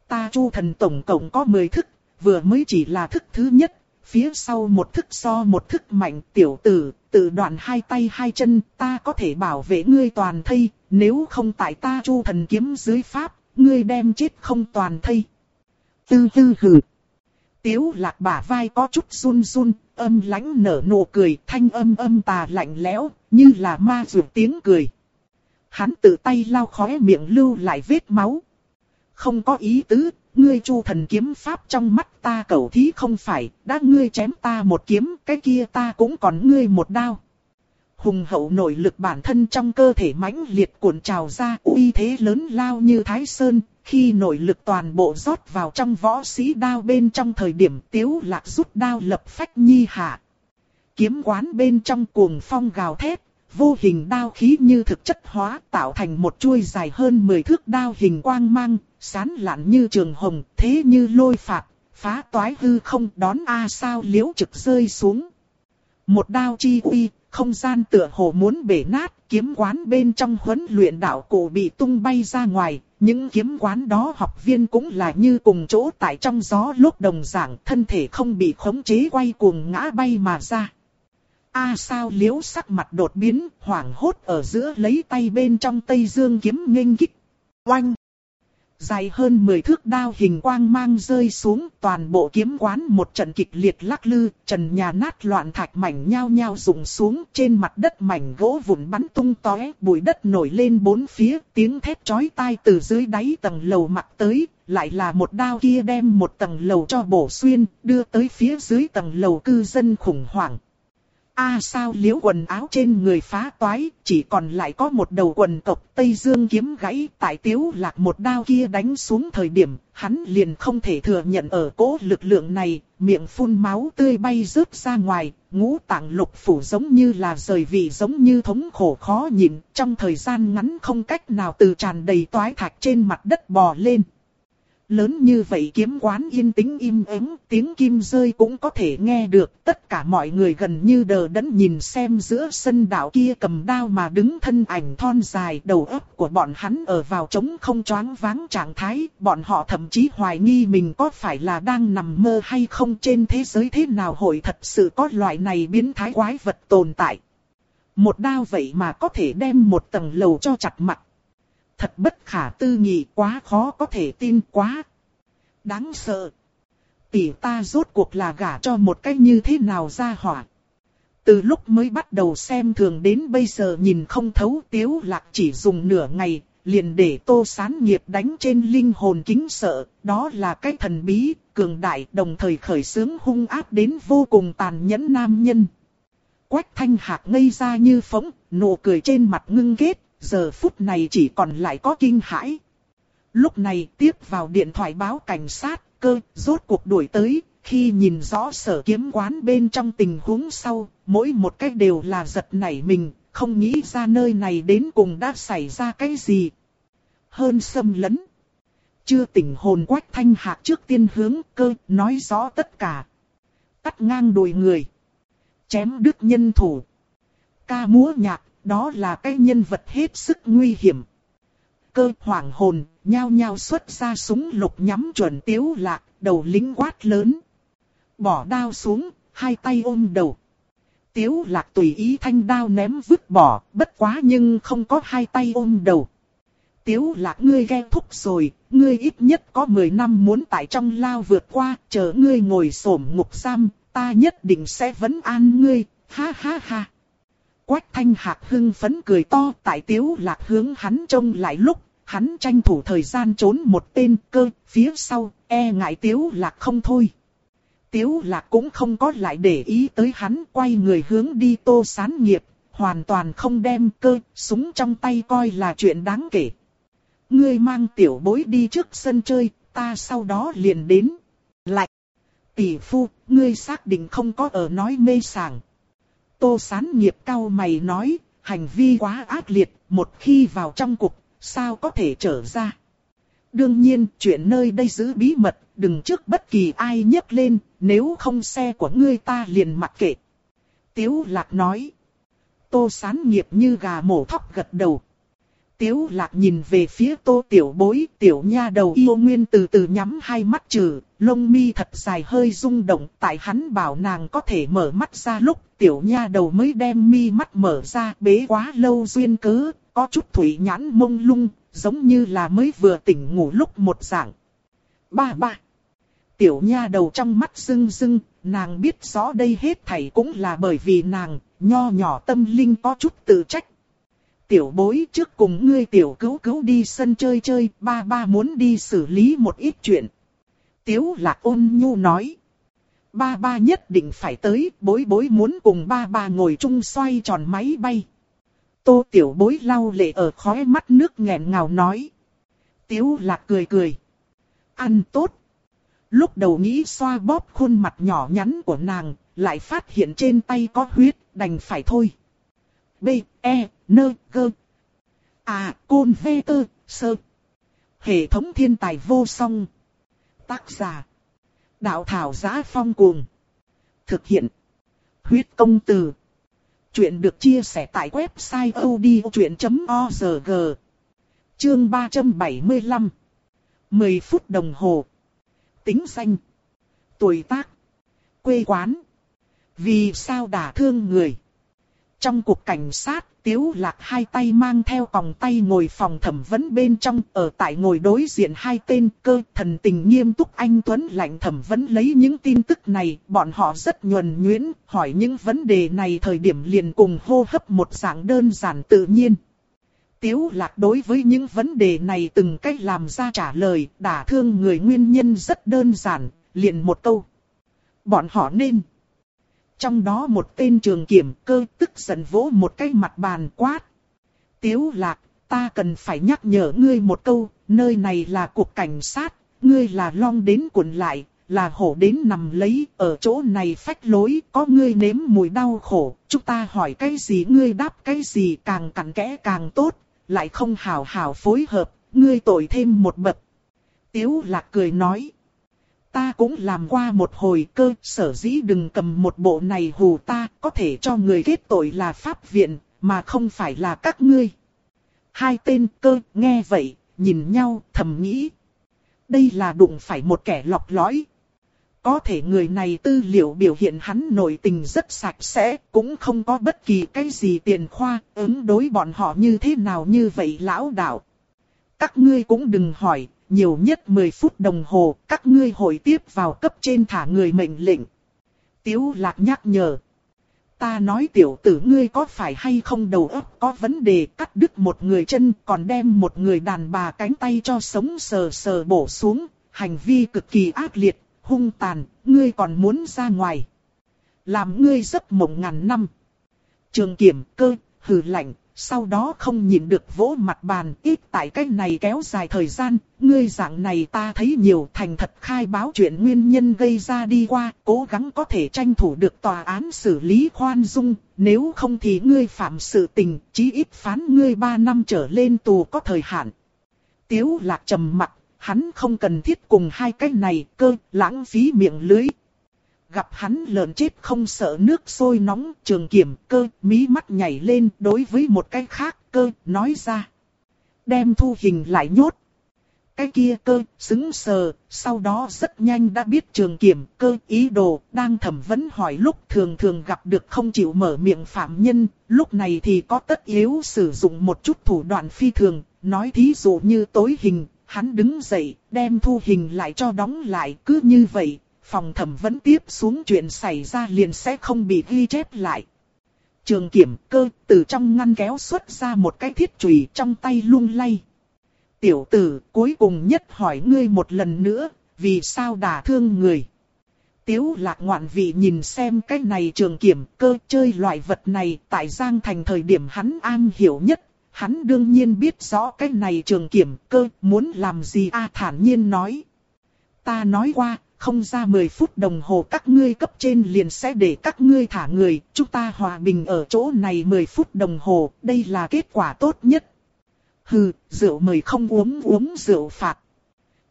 Ta chu thần tổng cộng có 10 thức, vừa mới chỉ là thức thứ nhất, phía sau một thức so một thức mạnh tiểu tử, tự đoạn hai tay hai chân, ta có thể bảo vệ ngươi toàn thây, nếu không tại ta chu thần kiếm dưới pháp, ngươi đem chết không toàn thây. Tư tư hừ. Tiếu lạc bả vai có chút run run, âm lãnh nở nụ cười, thanh âm âm tà lạnh lẽo, như là ma rượu tiếng cười. Hắn tự tay lau khóe miệng lưu lại vết máu. Không có ý tứ, ngươi chu thần kiếm pháp trong mắt ta cầu thí không phải, đã ngươi chém ta một kiếm, cái kia ta cũng còn ngươi một đao. Hùng hậu nội lực bản thân trong cơ thể mãnh liệt cuộn trào ra uy thế lớn lao như thái sơn, khi nội lực toàn bộ rót vào trong võ sĩ đao bên trong thời điểm tiếu lạc rút đao lập phách nhi hạ. Kiếm quán bên trong cuồng phong gào thét, vô hình đao khí như thực chất hóa tạo thành một chuôi dài hơn 10 thước đao hình quang mang, sán lạn như trường hồng, thế như lôi phạt, phá toái hư không đón A sao liễu trực rơi xuống. Một đao chi uy, không gian tựa hồ muốn bể nát, kiếm quán bên trong huấn luyện đạo cổ bị tung bay ra ngoài, những kiếm quán đó học viên cũng là như cùng chỗ tại trong gió lúc đồng dạng, thân thể không bị khống chế quay cuồng ngã bay mà ra. A sao liếu sắc mặt đột biến, hoảng hốt ở giữa lấy tay bên trong tây dương kiếm nghênh kích. Oanh! Dài hơn 10 thước đao hình quang mang rơi xuống toàn bộ kiếm quán một trận kịch liệt lắc lư, trần nhà nát loạn thạch mảnh nhao nhao rụng xuống trên mặt đất mảnh gỗ vụn bắn tung tóe, bụi đất nổi lên bốn phía, tiếng thét chói tai từ dưới đáy tầng lầu mặt tới, lại là một đao kia đem một tầng lầu cho bổ xuyên, đưa tới phía dưới tầng lầu cư dân khủng hoảng. A sao liễu quần áo trên người phá toái, chỉ còn lại có một đầu quần tộc Tây Dương kiếm gãy tại tiếu lạc một đao kia đánh xuống thời điểm, hắn liền không thể thừa nhận ở cố lực lượng này, miệng phun máu tươi bay rớt ra ngoài, ngũ tạng lục phủ giống như là rời vị giống như thống khổ khó nhịn, trong thời gian ngắn không cách nào từ tràn đầy toái thạch trên mặt đất bò lên. Lớn như vậy kiếm quán yên tĩnh im ắng, tiếng kim rơi cũng có thể nghe được. Tất cả mọi người gần như đờ đẫn nhìn xem giữa sân đảo kia cầm đao mà đứng thân ảnh thon dài. Đầu óc của bọn hắn ở vào trống không choáng váng trạng thái. Bọn họ thậm chí hoài nghi mình có phải là đang nằm mơ hay không trên thế giới thế nào hội thật sự có loại này biến thái quái vật tồn tại. Một đao vậy mà có thể đem một tầng lầu cho chặt mặt thật bất khả tư nghị quá khó có thể tin quá. Đáng sợ. Tỷ ta rốt cuộc là gả cho một cách như thế nào ra hỏa. Từ lúc mới bắt đầu xem thường đến bây giờ nhìn không thấu tiếu lạc chỉ dùng nửa ngày, liền để tô sán nghiệp đánh trên linh hồn kính sợ, đó là cái thần bí, cường đại đồng thời khởi sướng hung ác đến vô cùng tàn nhẫn nam nhân. Quách thanh hạc ngây ra như phóng, nụ cười trên mặt ngưng kết, giờ phút này chỉ còn lại có kinh hãi. Lúc này tiếp vào điện thoại báo cảnh sát, cơ, rốt cuộc đuổi tới, khi nhìn rõ sở kiếm quán bên trong tình huống sau, mỗi một cách đều là giật nảy mình, không nghĩ ra nơi này đến cùng đã xảy ra cái gì. Hơn xâm lấn. Chưa tỉnh hồn quách thanh hạc trước tiên hướng cơ, nói rõ tất cả. Cắt ngang đùi người. Chém đứt nhân thủ. Ca múa nhạc, đó là cái nhân vật hết sức nguy hiểm. Cơ hoàng hồn, nhao nhao xuất ra súng lục nhắm chuẩn tiếu lạc, đầu lính quát lớn. Bỏ đao xuống, hai tay ôm đầu. Tiếu lạc tùy ý thanh đao ném vứt bỏ, bất quá nhưng không có hai tay ôm đầu. Tiếu lạc ngươi ghe thúc rồi, ngươi ít nhất có 10 năm muốn tại trong lao vượt qua, chờ ngươi ngồi sổm ngục giam, ta nhất định sẽ vấn an ngươi, ha ha ha. Quách thanh hạc hưng phấn cười to tại tiếu lạc hướng hắn trông lại lúc, hắn tranh thủ thời gian trốn một tên cơ, phía sau, e ngại tiếu lạc không thôi. Tiếu lạc cũng không có lại để ý tới hắn quay người hướng đi tô sán nghiệp, hoàn toàn không đem cơ, súng trong tay coi là chuyện đáng kể. Ngươi mang tiểu bối đi trước sân chơi, ta sau đó liền đến. Lạch! tỷ phu, ngươi xác định không có ở nói mê sảng. Tô sán nghiệp cao mày nói, hành vi quá ác liệt, một khi vào trong cục, sao có thể trở ra. Đương nhiên, chuyện nơi đây giữ bí mật, đừng trước bất kỳ ai nhấc lên, nếu không xe của ngươi ta liền mặc kệ. Tiếu lạc nói. Tô sán nghiệp như gà mổ thóc gật đầu. Tiếu lạc nhìn về phía tô tiểu bối, tiểu nha đầu yêu nguyên từ từ nhắm hai mắt trừ, lông mi thật dài hơi rung động, tại hắn bảo nàng có thể mở mắt ra lúc tiểu nha đầu mới đem mi mắt mở ra, bế quá lâu duyên cớ, có chút thủy nhãn mông lung, giống như là mới vừa tỉnh ngủ lúc một dạng. Ba ba. Tiểu nha đầu trong mắt rưng rưng, nàng biết rõ đây hết thảy cũng là bởi vì nàng, nho nhỏ tâm linh có chút tự trách. Tiểu bối trước cùng ngươi tiểu cứu cứu đi sân chơi chơi, ba ba muốn đi xử lý một ít chuyện. Tiếu lạc ôn nhu nói. Ba ba nhất định phải tới, bối bối muốn cùng ba ba ngồi chung xoay tròn máy bay. Tô tiểu bối lau lệ ở khóe mắt nước nghẹn ngào nói. Tiếu lạc cười cười. Ăn tốt. Lúc đầu nghĩ xoa bóp khuôn mặt nhỏ nhắn của nàng, lại phát hiện trên tay có huyết, đành phải thôi. B, E, nơ cơ À, côn vê Tơ, Sơ. Hệ thống thiên tài vô song. Tác giả. Đạo thảo giá phong cuồng. Thực hiện. Huyết công từ. Chuyện được chia sẻ tại website odchuyện.org. Chương 375. 10 phút đồng hồ. Tính danh. Tuổi tác. Quê quán. Vì sao đả thương người. Trong cuộc cảnh sát, Tiếu Lạc hai tay mang theo còng tay ngồi phòng thẩm vấn bên trong, ở tại ngồi đối diện hai tên cơ thần tình nghiêm túc anh Tuấn lạnh thẩm vấn lấy những tin tức này, bọn họ rất nhuần nhuyễn, hỏi những vấn đề này thời điểm liền cùng hô hấp một dạng đơn giản tự nhiên. Tiếu Lạc đối với những vấn đề này từng cách làm ra trả lời, đả thương người nguyên nhân rất đơn giản, liền một câu. Bọn họ nên trong đó một tên trường kiểm cơ tức giận vỗ một cái mặt bàn quát. Tiếu lạc, ta cần phải nhắc nhở ngươi một câu, nơi này là cuộc cảnh sát, ngươi là long đến cuộn lại, là hổ đến nằm lấy, ở chỗ này phách lối, có ngươi nếm mùi đau khổ, chúng ta hỏi cái gì ngươi đáp cái gì càng cặn kẽ càng tốt, lại không hào hào phối hợp, ngươi tội thêm một bậc. Tiếu lạc cười nói. Ta cũng làm qua một hồi cơ, sở dĩ đừng cầm một bộ này hù ta, có thể cho người kết tội là pháp viện, mà không phải là các ngươi. Hai tên cơ, nghe vậy, nhìn nhau, thầm nghĩ. Đây là đụng phải một kẻ lọc lõi. Có thể người này tư liệu biểu hiện hắn nội tình rất sạch sẽ, cũng không có bất kỳ cái gì tiền khoa, ứng đối bọn họ như thế nào như vậy lão đạo. Các ngươi cũng đừng hỏi, nhiều nhất 10 phút đồng hồ, các ngươi hội tiếp vào cấp trên thả người mệnh lệnh. Tiếu lạc nhắc nhở. Ta nói tiểu tử ngươi có phải hay không đầu óc có vấn đề cắt đứt một người chân còn đem một người đàn bà cánh tay cho sống sờ sờ bổ xuống, hành vi cực kỳ ác liệt, hung tàn, ngươi còn muốn ra ngoài. Làm ngươi giấc mộng ngàn năm. Trường kiểm cơ, hừ lạnh, sau đó không nhìn được vỗ mặt bàn, ít tại cái này kéo dài thời gian, ngươi dạng này ta thấy nhiều thành thật khai báo chuyện nguyên nhân gây ra đi qua, cố gắng có thể tranh thủ được tòa án xử lý khoan dung, nếu không thì ngươi phạm sự tình, chí ít phán ngươi 3 năm trở lên tù có thời hạn. Tiếu lạc trầm mặt, hắn không cần thiết cùng hai cái này cơ, lãng phí miệng lưới, gặp hắn lợn chết không sợ nước sôi nóng, trường kiểm cơ, mí mắt nhảy lên đối với một cái khác cơ, nói ra. Đem thu hình lại nhốt. Cái kia cơ, xứng sờ, sau đó rất nhanh đã biết trường kiểm cơ ý đồ, đang thẩm vấn hỏi lúc thường thường gặp được không chịu mở miệng phạm nhân, lúc này thì có tất yếu sử dụng một chút thủ đoạn phi thường, nói thí dụ như tối hình, hắn đứng dậy, đem thu hình lại cho đóng lại, cứ như vậy, phòng thẩm vẫn tiếp xuống chuyện xảy ra liền sẽ không bị ghi chép lại. Trường kiểm cơ từ trong ngăn kéo xuất ra một cái thiết chùy trong tay lung lay. Tiểu tử cuối cùng nhất hỏi ngươi một lần nữa, vì sao đả thương người. Tiếu lạc ngoạn vị nhìn xem cái này trường kiểm cơ chơi loại vật này tại Giang Thành thời điểm hắn an hiểu nhất. Hắn đương nhiên biết rõ cái này trường kiểm cơ muốn làm gì a thản nhiên nói. Ta nói qua, không ra 10 phút đồng hồ các ngươi cấp trên liền sẽ để các ngươi thả người, chúng ta hòa bình ở chỗ này 10 phút đồng hồ, đây là kết quả tốt nhất. Hừ, rượu mời không uống uống rượu phạt.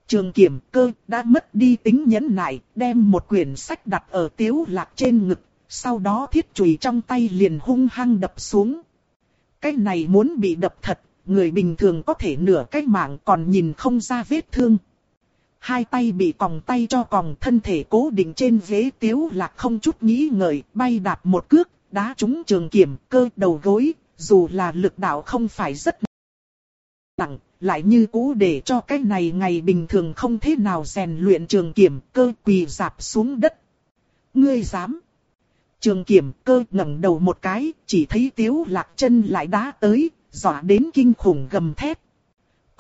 Trường kiểm cơ đã mất đi tính nhẫn nại, đem một quyển sách đặt ở tiếu lạc trên ngực, sau đó thiết chùy trong tay liền hung hăng đập xuống. Cái này muốn bị đập thật, người bình thường có thể nửa cách mạng còn nhìn không ra vết thương. Hai tay bị còng tay cho còng thân thể cố định trên ghế tiếu lạc không chút nghĩ ngợi, bay đạp một cước, đá trúng trường kiểm cơ đầu gối, dù là lực đạo không phải rất nặng, lại như cũ để cho cái này ngày bình thường không thế nào rèn luyện trường kiểm cơ quỳ dạp xuống đất. Ngươi dám? Trường kiểm cơ ngẩng đầu một cái, chỉ thấy tiếu lạc chân lại đá tới, dọa đến kinh khủng gầm thét.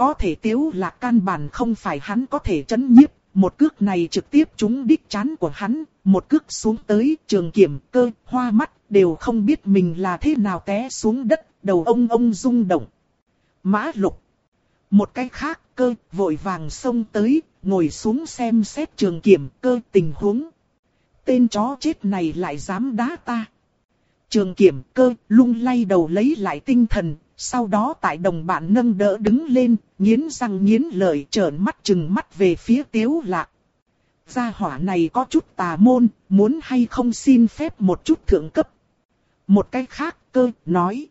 Có thể tiếu lạc căn bản không phải hắn có thể chấn nhiếp, một cước này trực tiếp trúng đích chán của hắn, một cước xuống tới trường kiểm cơ, hoa mắt, đều không biết mình là thế nào té xuống đất, đầu ông ông rung động. Mã lục. Một cái khác cơ, vội vàng xông tới, ngồi xuống xem xét trường kiểm cơ tình huống. Tên chó chết này lại dám đá ta. Trường kiểm cơ lung lay đầu lấy lại tinh thần, sau đó tại đồng bạn nâng đỡ đứng lên, nghiến răng nghiến lợi trợn mắt chừng mắt về phía tiếu lạc. Gia hỏa này có chút tà môn, muốn hay không xin phép một chút thượng cấp. Một cái khác cơ, nói.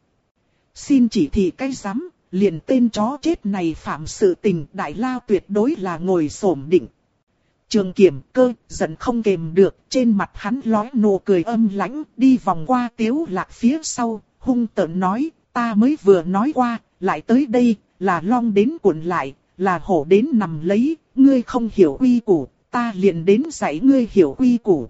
Xin chỉ thị cái giám, liền tên chó chết này phạm sự tình đại lao tuyệt đối là ngồi sổm định. Trường kiểm cơ, giận không kềm được, trên mặt hắn lói nụ cười âm lãnh, đi vòng qua tiếu lạc phía sau, hung tợn nói, ta mới vừa nói qua, lại tới đây, là long đến cuộn lại, là hổ đến nằm lấy, ngươi không hiểu quy củ, ta liền đến dạy ngươi hiểu quy củ.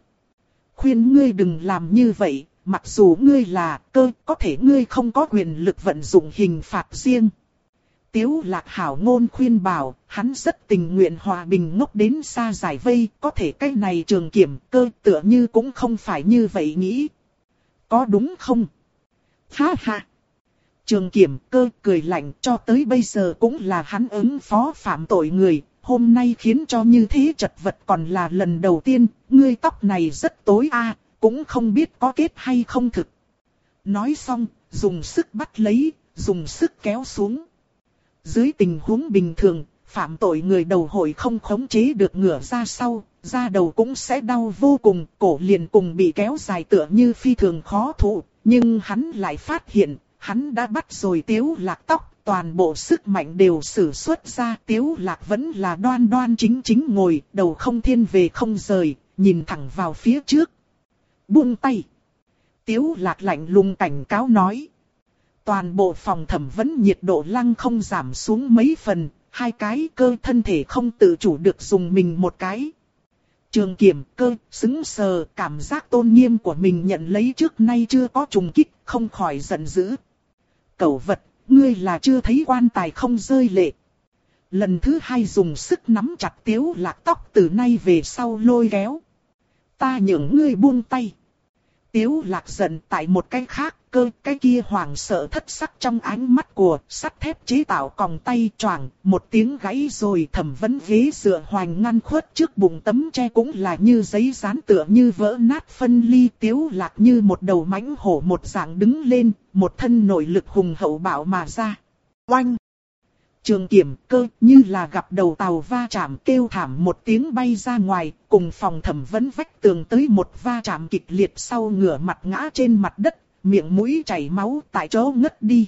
Khuyên ngươi đừng làm như vậy, mặc dù ngươi là cơ, có thể ngươi không có quyền lực vận dụng hình phạt riêng. Tiếu lạc hảo ngôn khuyên bảo, hắn rất tình nguyện hòa bình ngốc đến xa giải vây, có thể cái này trường kiểm cơ tựa như cũng không phải như vậy nghĩ. Có đúng không? Ha ha! Trường kiểm cơ cười lạnh cho tới bây giờ cũng là hắn ứng phó phạm tội người, hôm nay khiến cho như thế chật vật còn là lần đầu tiên, ngươi tóc này rất tối a, cũng không biết có kết hay không thực. Nói xong, dùng sức bắt lấy, dùng sức kéo xuống. Dưới tình huống bình thường, phạm tội người đầu hội không khống chế được ngửa ra sau, da đầu cũng sẽ đau vô cùng, cổ liền cùng bị kéo dài tựa như phi thường khó thụ, nhưng hắn lại phát hiện, hắn đã bắt rồi tiếu lạc tóc, toàn bộ sức mạnh đều sử xuất ra, tiếu lạc vẫn là đoan đoan chính chính ngồi, đầu không thiên về không rời, nhìn thẳng vào phía trước. Buông tay. Tiếu lạc lạnh lùng cảnh cáo nói. Toàn bộ phòng thẩm vấn nhiệt độ lăng không giảm xuống mấy phần, hai cái cơ thân thể không tự chủ được dùng mình một cái. Trường kiểm cơ, xứng sờ, cảm giác tôn nghiêm của mình nhận lấy trước nay chưa có trùng kích, không khỏi giận dữ. Cẩu vật, ngươi là chưa thấy quan tài không rơi lệ. Lần thứ hai dùng sức nắm chặt tiếu lạc tóc từ nay về sau lôi kéo. Ta nhường ngươi buông tay. Tiếu lạc giận tại một cái khác, cơ cái kia hoàng sợ thất sắc trong ánh mắt của sắt thép chế tạo còng tay choàng, một tiếng gãy rồi thẩm vấn ghế dựa hoành ngăn khuất trước bụng tấm tre cũng là như giấy dán tựa như vỡ nát phân ly tiếu lạc như một đầu mãnh hổ một dạng đứng lên, một thân nội lực hùng hậu bạo mà ra. Oanh! Trường kiểm cơ như là gặp đầu tàu va chạm kêu thảm một tiếng bay ra ngoài, cùng phòng thẩm vấn vách tường tới một va chạm kịch liệt sau ngửa mặt ngã trên mặt đất, miệng mũi chảy máu tại chỗ ngất đi.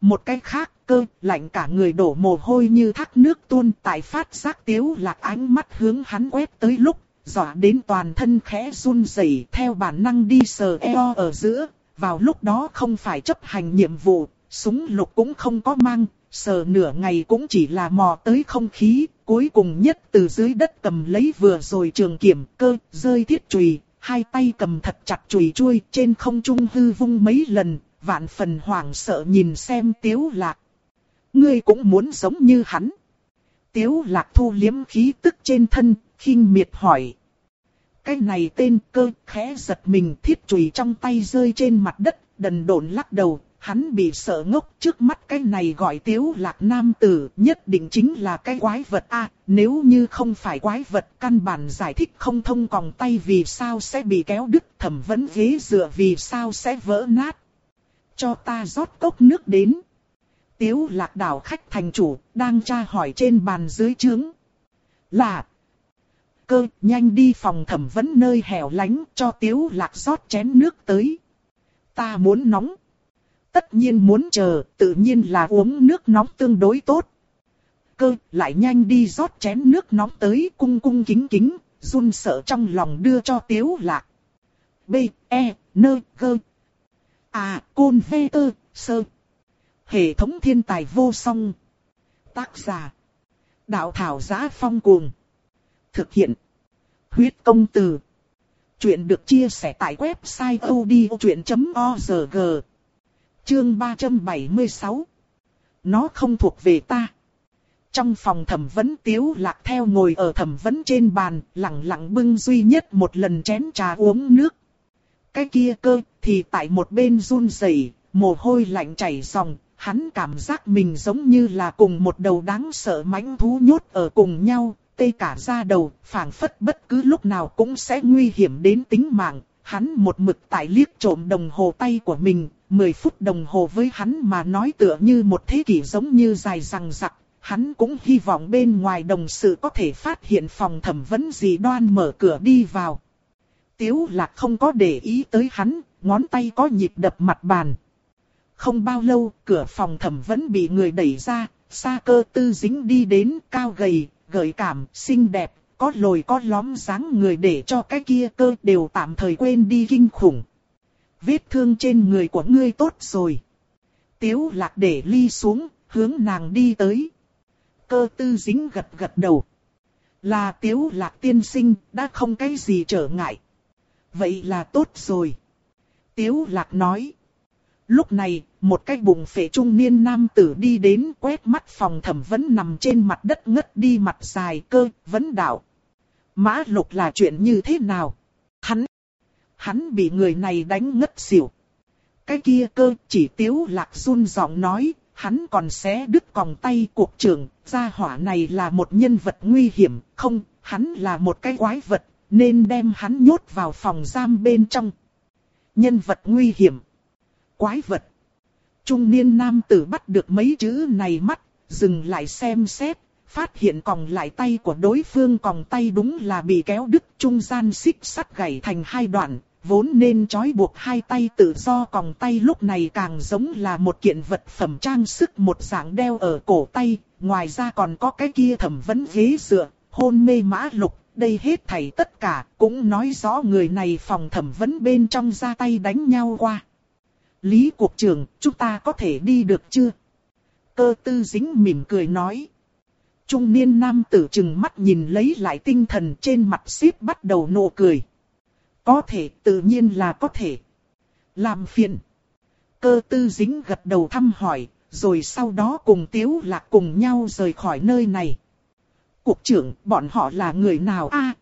Một cái khác cơ, lạnh cả người đổ mồ hôi như thác nước tuôn tại phát giác tiếu lạc ánh mắt hướng hắn quét tới lúc, dọa đến toàn thân khẽ run rẩy theo bản năng đi sờ eo ở giữa, vào lúc đó không phải chấp hành nhiệm vụ, súng lục cũng không có mang, sờ nửa ngày cũng chỉ là mò tới không khí, cuối cùng nhất từ dưới đất cầm lấy vừa rồi trường kiểm cơ, rơi thiết trùy, hai tay cầm thật chặt chùy chuôi trên không trung hư vung mấy lần, vạn phần hoảng sợ nhìn xem tiếu lạc. Ngươi cũng muốn giống như hắn. Tiếu lạc thu liếm khí tức trên thân, khinh miệt hỏi. Cái này tên cơ khẽ giật mình thiết chùy trong tay rơi trên mặt đất, đần độn lắc đầu, hắn bị sợ ngốc trước mắt cái này gọi tiếu lạc nam tử, nhất định chính là cái quái vật a nếu như không phải quái vật, căn bản giải thích không thông còng tay vì sao sẽ bị kéo đứt, thẩm vấn ghế dựa vì sao sẽ vỡ nát. Cho ta rót cốc nước đến. Tiếu lạc đảo khách thành chủ, đang tra hỏi trên bàn dưới trướng. Là cơ, nhanh đi phòng thẩm vấn nơi hẻo lánh, cho tiếu lạc rót chén nước tới. Ta muốn nóng tất nhiên muốn chờ, tự nhiên là uống nước nóng tương đối tốt. Cơ, lại nhanh đi rót chén nước nóng tới cung cung kính kính, run sợ trong lòng đưa cho tiếu lạc. B, E, N, G. À, côn vê tơ, sơ. Hệ thống thiên tài vô song. Tác giả. Đạo thảo giá phong cuồng. Thực hiện. Huyết công từ. Chuyện được chia sẻ tại website odchuyện.org. Chương 376. Nó không thuộc về ta. Trong phòng thẩm vấn tiếu lạc theo ngồi ở thẩm vấn trên bàn, lặng lặng bưng duy nhất một lần chén trà uống nước. Cái kia cơ, thì tại một bên run rẩy, mồ hôi lạnh chảy ròng, hắn cảm giác mình giống như là cùng một đầu đáng sợ mãnh thú nhốt ở cùng nhau, tê cả da đầu, phảng phất bất cứ lúc nào cũng sẽ nguy hiểm đến tính mạng. Hắn một mực tại liếc trộm đồng hồ tay của mình, 10 phút đồng hồ với hắn mà nói tựa như một thế kỷ giống như dài rằng rặc. Hắn cũng hy vọng bên ngoài đồng sự có thể phát hiện phòng thẩm vấn gì đoan mở cửa đi vào. Tiếu lạc không có để ý tới hắn, ngón tay có nhịp đập mặt bàn. Không bao lâu, cửa phòng thẩm vấn bị người đẩy ra, xa cơ tư dính đi đến cao gầy, gợi cảm, xinh đẹp, có lồi có lõm dáng người để cho cái kia cơ đều tạm thời quên đi kinh khủng. Vết thương trên người của ngươi tốt rồi. Tiếu lạc để ly xuống, hướng nàng đi tới. Cơ tư dính gật gật đầu. Là tiếu lạc tiên sinh, đã không cái gì trở ngại. Vậy là tốt rồi. Tiếu lạc nói. Lúc này, một cái bụng phệ trung niên nam tử đi đến quét mắt phòng thẩm vấn nằm trên mặt đất ngất đi mặt dài cơ, vấn đạo. Mã lục là chuyện như thế nào? Hắn, hắn bị người này đánh ngất xỉu. Cái kia cơ chỉ tiếu lạc run giọng nói, hắn còn xé đứt còng tay cuộc trưởng, gia hỏa này là một nhân vật nguy hiểm, không, hắn là một cái quái vật, nên đem hắn nhốt vào phòng giam bên trong. Nhân vật nguy hiểm. Quái vật. Trung niên nam tử bắt được mấy chữ này mắt, dừng lại xem xét, phát hiện còng lại tay của đối phương còng tay đúng là bị kéo đứt trung gian xích sắt gãy thành hai đoạn, vốn nên trói buộc hai tay tự do còng tay lúc này càng giống là một kiện vật phẩm trang sức một dạng đeo ở cổ tay, ngoài ra còn có cái kia thẩm vấn ghế dựa, hôn mê mã lục, đây hết thảy tất cả cũng nói rõ người này phòng thẩm vấn bên trong ra tay đánh nhau qua. Lý Cục trưởng, chúng ta có thể đi được chưa? Cơ tư dính mỉm cười nói. Trung niên nam tử chừng mắt nhìn lấy lại tinh thần trên mặt xếp bắt đầu nụ cười. Có thể, tự nhiên là có thể. Làm phiền. Cơ tư dính gật đầu thăm hỏi, rồi sau đó cùng tiếu lạc cùng nhau rời khỏi nơi này. Cục trưởng, bọn họ là người nào a?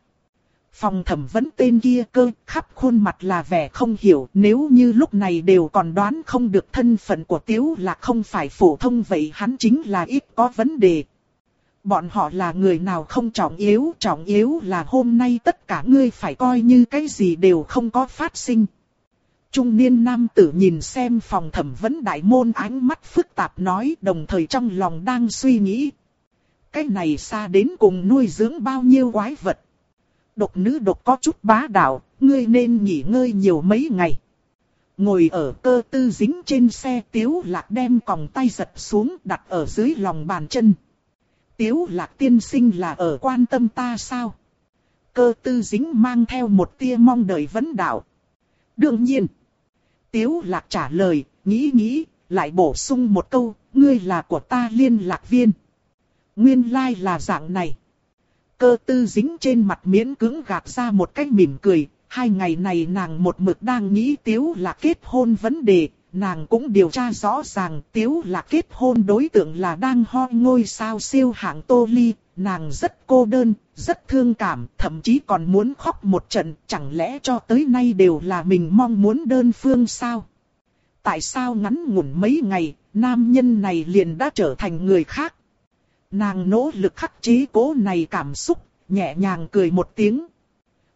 Phòng thẩm vấn tên kia cơ, khắp khuôn mặt là vẻ không hiểu, nếu như lúc này đều còn đoán không được thân phận của Tiếu là không phải phổ thông vậy hắn chính là ít có vấn đề. Bọn họ là người nào không trọng yếu, trọng yếu là hôm nay tất cả ngươi phải coi như cái gì đều không có phát sinh. Trung niên nam tử nhìn xem phòng thẩm vấn đại môn ánh mắt phức tạp nói đồng thời trong lòng đang suy nghĩ. Cái này xa đến cùng nuôi dưỡng bao nhiêu quái vật độc nữ độc có chút bá đạo, ngươi nên nghỉ ngơi nhiều mấy ngày. Ngồi ở cơ tư dính trên xe tiếu lạc đem còng tay giật xuống đặt ở dưới lòng bàn chân. Tiếu lạc tiên sinh là ở quan tâm ta sao? Cơ tư dính mang theo một tia mong đợi vấn đạo. Đương nhiên. Tiếu lạc trả lời, nghĩ nghĩ, lại bổ sung một câu, ngươi là của ta liên lạc viên. Nguyên lai like là dạng này cơ tư dính trên mặt miễn cứng gạt ra một cái mỉm cười. Hai ngày này nàng một mực đang nghĩ tiếu là kết hôn vấn đề, nàng cũng điều tra rõ ràng tiếu là kết hôn đối tượng là đang ho ngôi sao siêu hạng tô ly, nàng rất cô đơn, rất thương cảm, thậm chí còn muốn khóc một trận, chẳng lẽ cho tới nay đều là mình mong muốn đơn phương sao? Tại sao ngắn ngủn mấy ngày, nam nhân này liền đã trở thành người khác? Nàng nỗ lực khắc chế cố này cảm xúc, nhẹ nhàng cười một tiếng.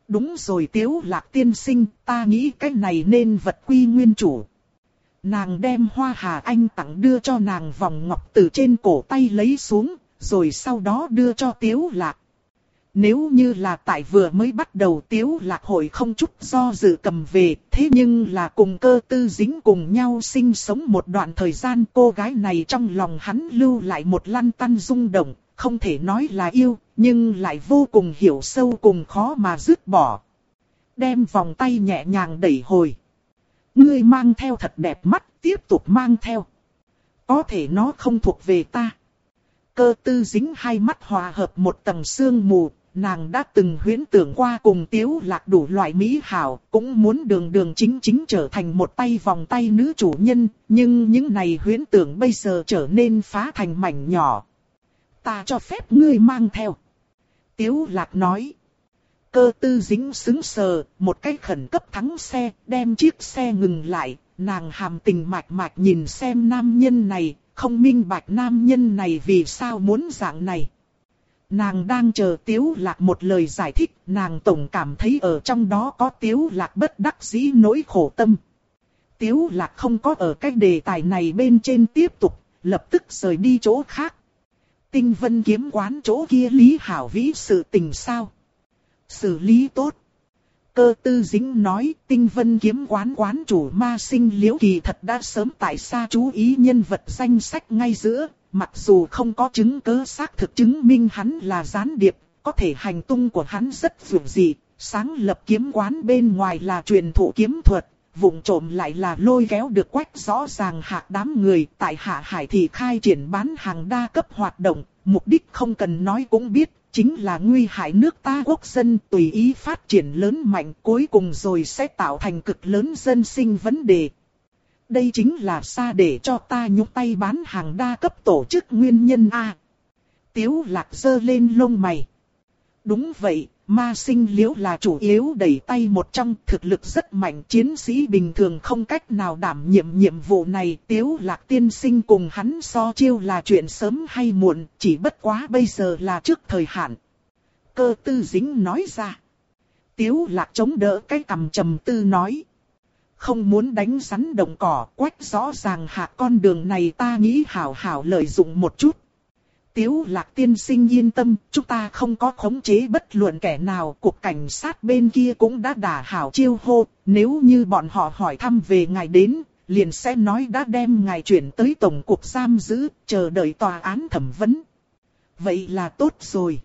Đúng rồi tiếu lạc tiên sinh, ta nghĩ cái này nên vật quy nguyên chủ. Nàng đem hoa hà anh tặng đưa cho nàng vòng ngọc từ trên cổ tay lấy xuống, rồi sau đó đưa cho tiếu lạc. Nếu như là tại vừa mới bắt đầu tiếu lạc hội không chút do dự cầm về, thế nhưng là cùng cơ tư dính cùng nhau sinh sống một đoạn thời gian cô gái này trong lòng hắn lưu lại một lăn tăn rung động, không thể nói là yêu, nhưng lại vô cùng hiểu sâu cùng khó mà dứt bỏ. Đem vòng tay nhẹ nhàng đẩy hồi. Ngươi mang theo thật đẹp mắt, tiếp tục mang theo. Có thể nó không thuộc về ta. Cơ tư dính hai mắt hòa hợp một tầng sương mù, nàng đã từng huyễn tưởng qua cùng tiếu lạc đủ loại mỹ hảo, cũng muốn đường đường chính chính trở thành một tay vòng tay nữ chủ nhân, nhưng những này huyễn tưởng bây giờ trở nên phá thành mảnh nhỏ. Ta cho phép ngươi mang theo. Tiếu lạc nói. Cơ tư dính xứng sờ, một cái khẩn cấp thắng xe, đem chiếc xe ngừng lại, nàng hàm tình mạch mạch nhìn xem nam nhân này, không minh bạch nam nhân này vì sao muốn dạng này. Nàng đang chờ Tiếu Lạc một lời giải thích, nàng tổng cảm thấy ở trong đó có Tiếu Lạc bất đắc dĩ nỗi khổ tâm. Tiếu Lạc không có ở cái đề tài này bên trên tiếp tục, lập tức rời đi chỗ khác. Tinh vân kiếm quán chỗ kia Lý Hảo Vĩ sự tình sao? Xử lý tốt. Cơ tư dính nói tinh vân kiếm quán quán chủ ma sinh liễu kỳ thật đã sớm tại xa chú ý nhân vật danh sách ngay giữa, mặc dù không có chứng cứ xác thực chứng minh hắn là gián điệp, có thể hành tung của hắn rất vượt dị, sáng lập kiếm quán bên ngoài là truyền thụ kiếm thuật, vụng trộm lại là lôi kéo được quách rõ ràng hạ đám người tại hạ hải thì khai triển bán hàng đa cấp hoạt động, mục đích không cần nói cũng biết, chính là nguy hại nước ta quốc dân tùy ý phát triển lớn mạnh cuối cùng rồi sẽ tạo thành cực lớn dân sinh vấn đề. Đây chính là xa để cho ta nhúc tay bán hàng đa cấp tổ chức nguyên nhân A. Tiếu lạc dơ lên lông mày. Đúng vậy, ma sinh liễu là chủ yếu đẩy tay một trong thực lực rất mạnh chiến sĩ bình thường không cách nào đảm nhiệm nhiệm vụ này. Tiếu lạc tiên sinh cùng hắn so chiêu là chuyện sớm hay muộn, chỉ bất quá bây giờ là trước thời hạn. Cơ tư dính nói ra. Tiếu lạc chống đỡ cái cầm trầm tư nói không muốn đánh rắn đồng cỏ, quách rõ ràng hạ con đường này ta nghĩ hảo hảo lợi dụng một chút. Tiếu lạc tiên sinh yên tâm, chúng ta không có khống chế bất luận kẻ nào, cục cảnh sát bên kia cũng đã đả hảo chiêu hô, nếu như bọn họ hỏi thăm về ngài đến, liền sẽ nói đã đem ngài chuyển tới tổng cục giam giữ, chờ đợi tòa án thẩm vấn. Vậy là tốt rồi.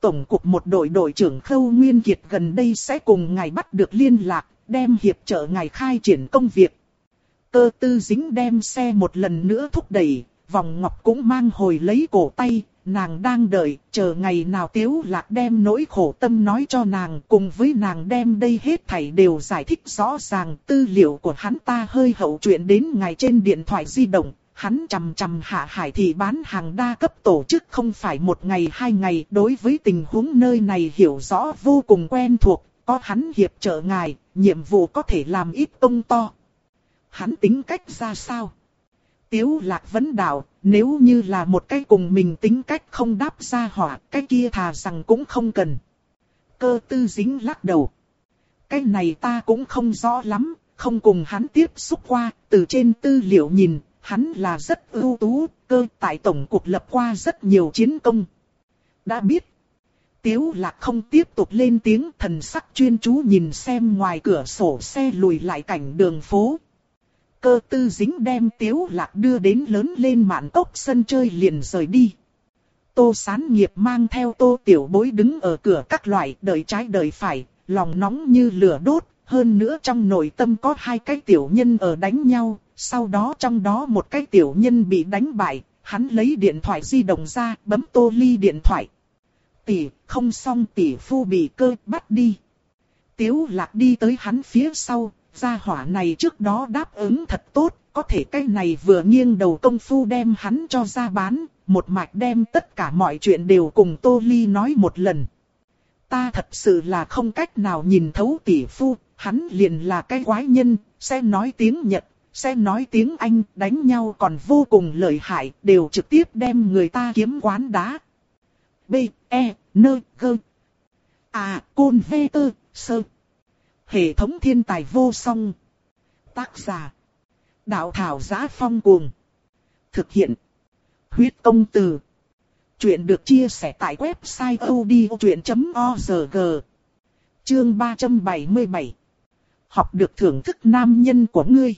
Tổng cục một đội đội trưởng Khâu Nguyên Kiệt gần đây sẽ cùng ngài bắt được liên lạc, đem hiệp trợ ngài khai triển công việc. Cơ tư dính đem xe một lần nữa thúc đẩy, vòng ngọc cũng mang hồi lấy cổ tay, nàng đang đợi, chờ ngày nào tiếu lạc đem nỗi khổ tâm nói cho nàng, cùng với nàng đem đây hết thảy đều giải thích rõ ràng, tư liệu của hắn ta hơi hậu chuyện đến ngày trên điện thoại di động, hắn chầm chầm hạ hải thì bán hàng đa cấp tổ chức không phải một ngày hai ngày, đối với tình huống nơi này hiểu rõ vô cùng quen thuộc, có hắn hiệp trợ ngài, nhiệm vụ có thể làm ít công to. Hắn tính cách ra sao? Tiếu lạc vấn đạo, nếu như là một cái cùng mình tính cách không đáp ra hỏa, cái kia thà rằng cũng không cần. Cơ tư dính lắc đầu. Cái này ta cũng không rõ lắm, không cùng hắn tiếp xúc qua, từ trên tư liệu nhìn, hắn là rất ưu tú, cơ tại tổng cục lập qua rất nhiều chiến công. Đã biết. Tiếu lạc không tiếp tục lên tiếng thần sắc chuyên chú nhìn xem ngoài cửa sổ xe lùi lại cảnh đường phố. Cơ tư dính đem tiếu lạc đưa đến lớn lên mạn tốc sân chơi liền rời đi. Tô sán nghiệp mang theo tô tiểu bối đứng ở cửa các loại đợi trái đợi phải, lòng nóng như lửa đốt, hơn nữa trong nội tâm có hai cái tiểu nhân ở đánh nhau, sau đó trong đó một cái tiểu nhân bị đánh bại, hắn lấy điện thoại di động ra, bấm tô ly điện thoại tỷ, không xong tỷ phu bị cơ bắt đi. Tiếu lạc đi tới hắn phía sau, gia hỏa này trước đó đáp ứng thật tốt, có thể cái này vừa nghiêng đầu công phu đem hắn cho ra bán, một mạch đem tất cả mọi chuyện đều cùng Tô Ly nói một lần. Ta thật sự là không cách nào nhìn thấu tỷ phu, hắn liền là cái quái nhân, sẽ nói tiếng Nhật, sẽ nói tiếng Anh, đánh nhau còn vô cùng lợi hại, đều trực tiếp đem người ta kiếm quán đá. B, E, N, G. À, Côn V, T, Sơ. Hệ thống thiên tài vô song. Tác giả. Đạo thảo giá phong cuồng. Thực hiện. Huyết công từ. Chuyện được chia sẻ tại website odchuyện.org Chương 377 Học được thưởng thức nam nhân của ngươi.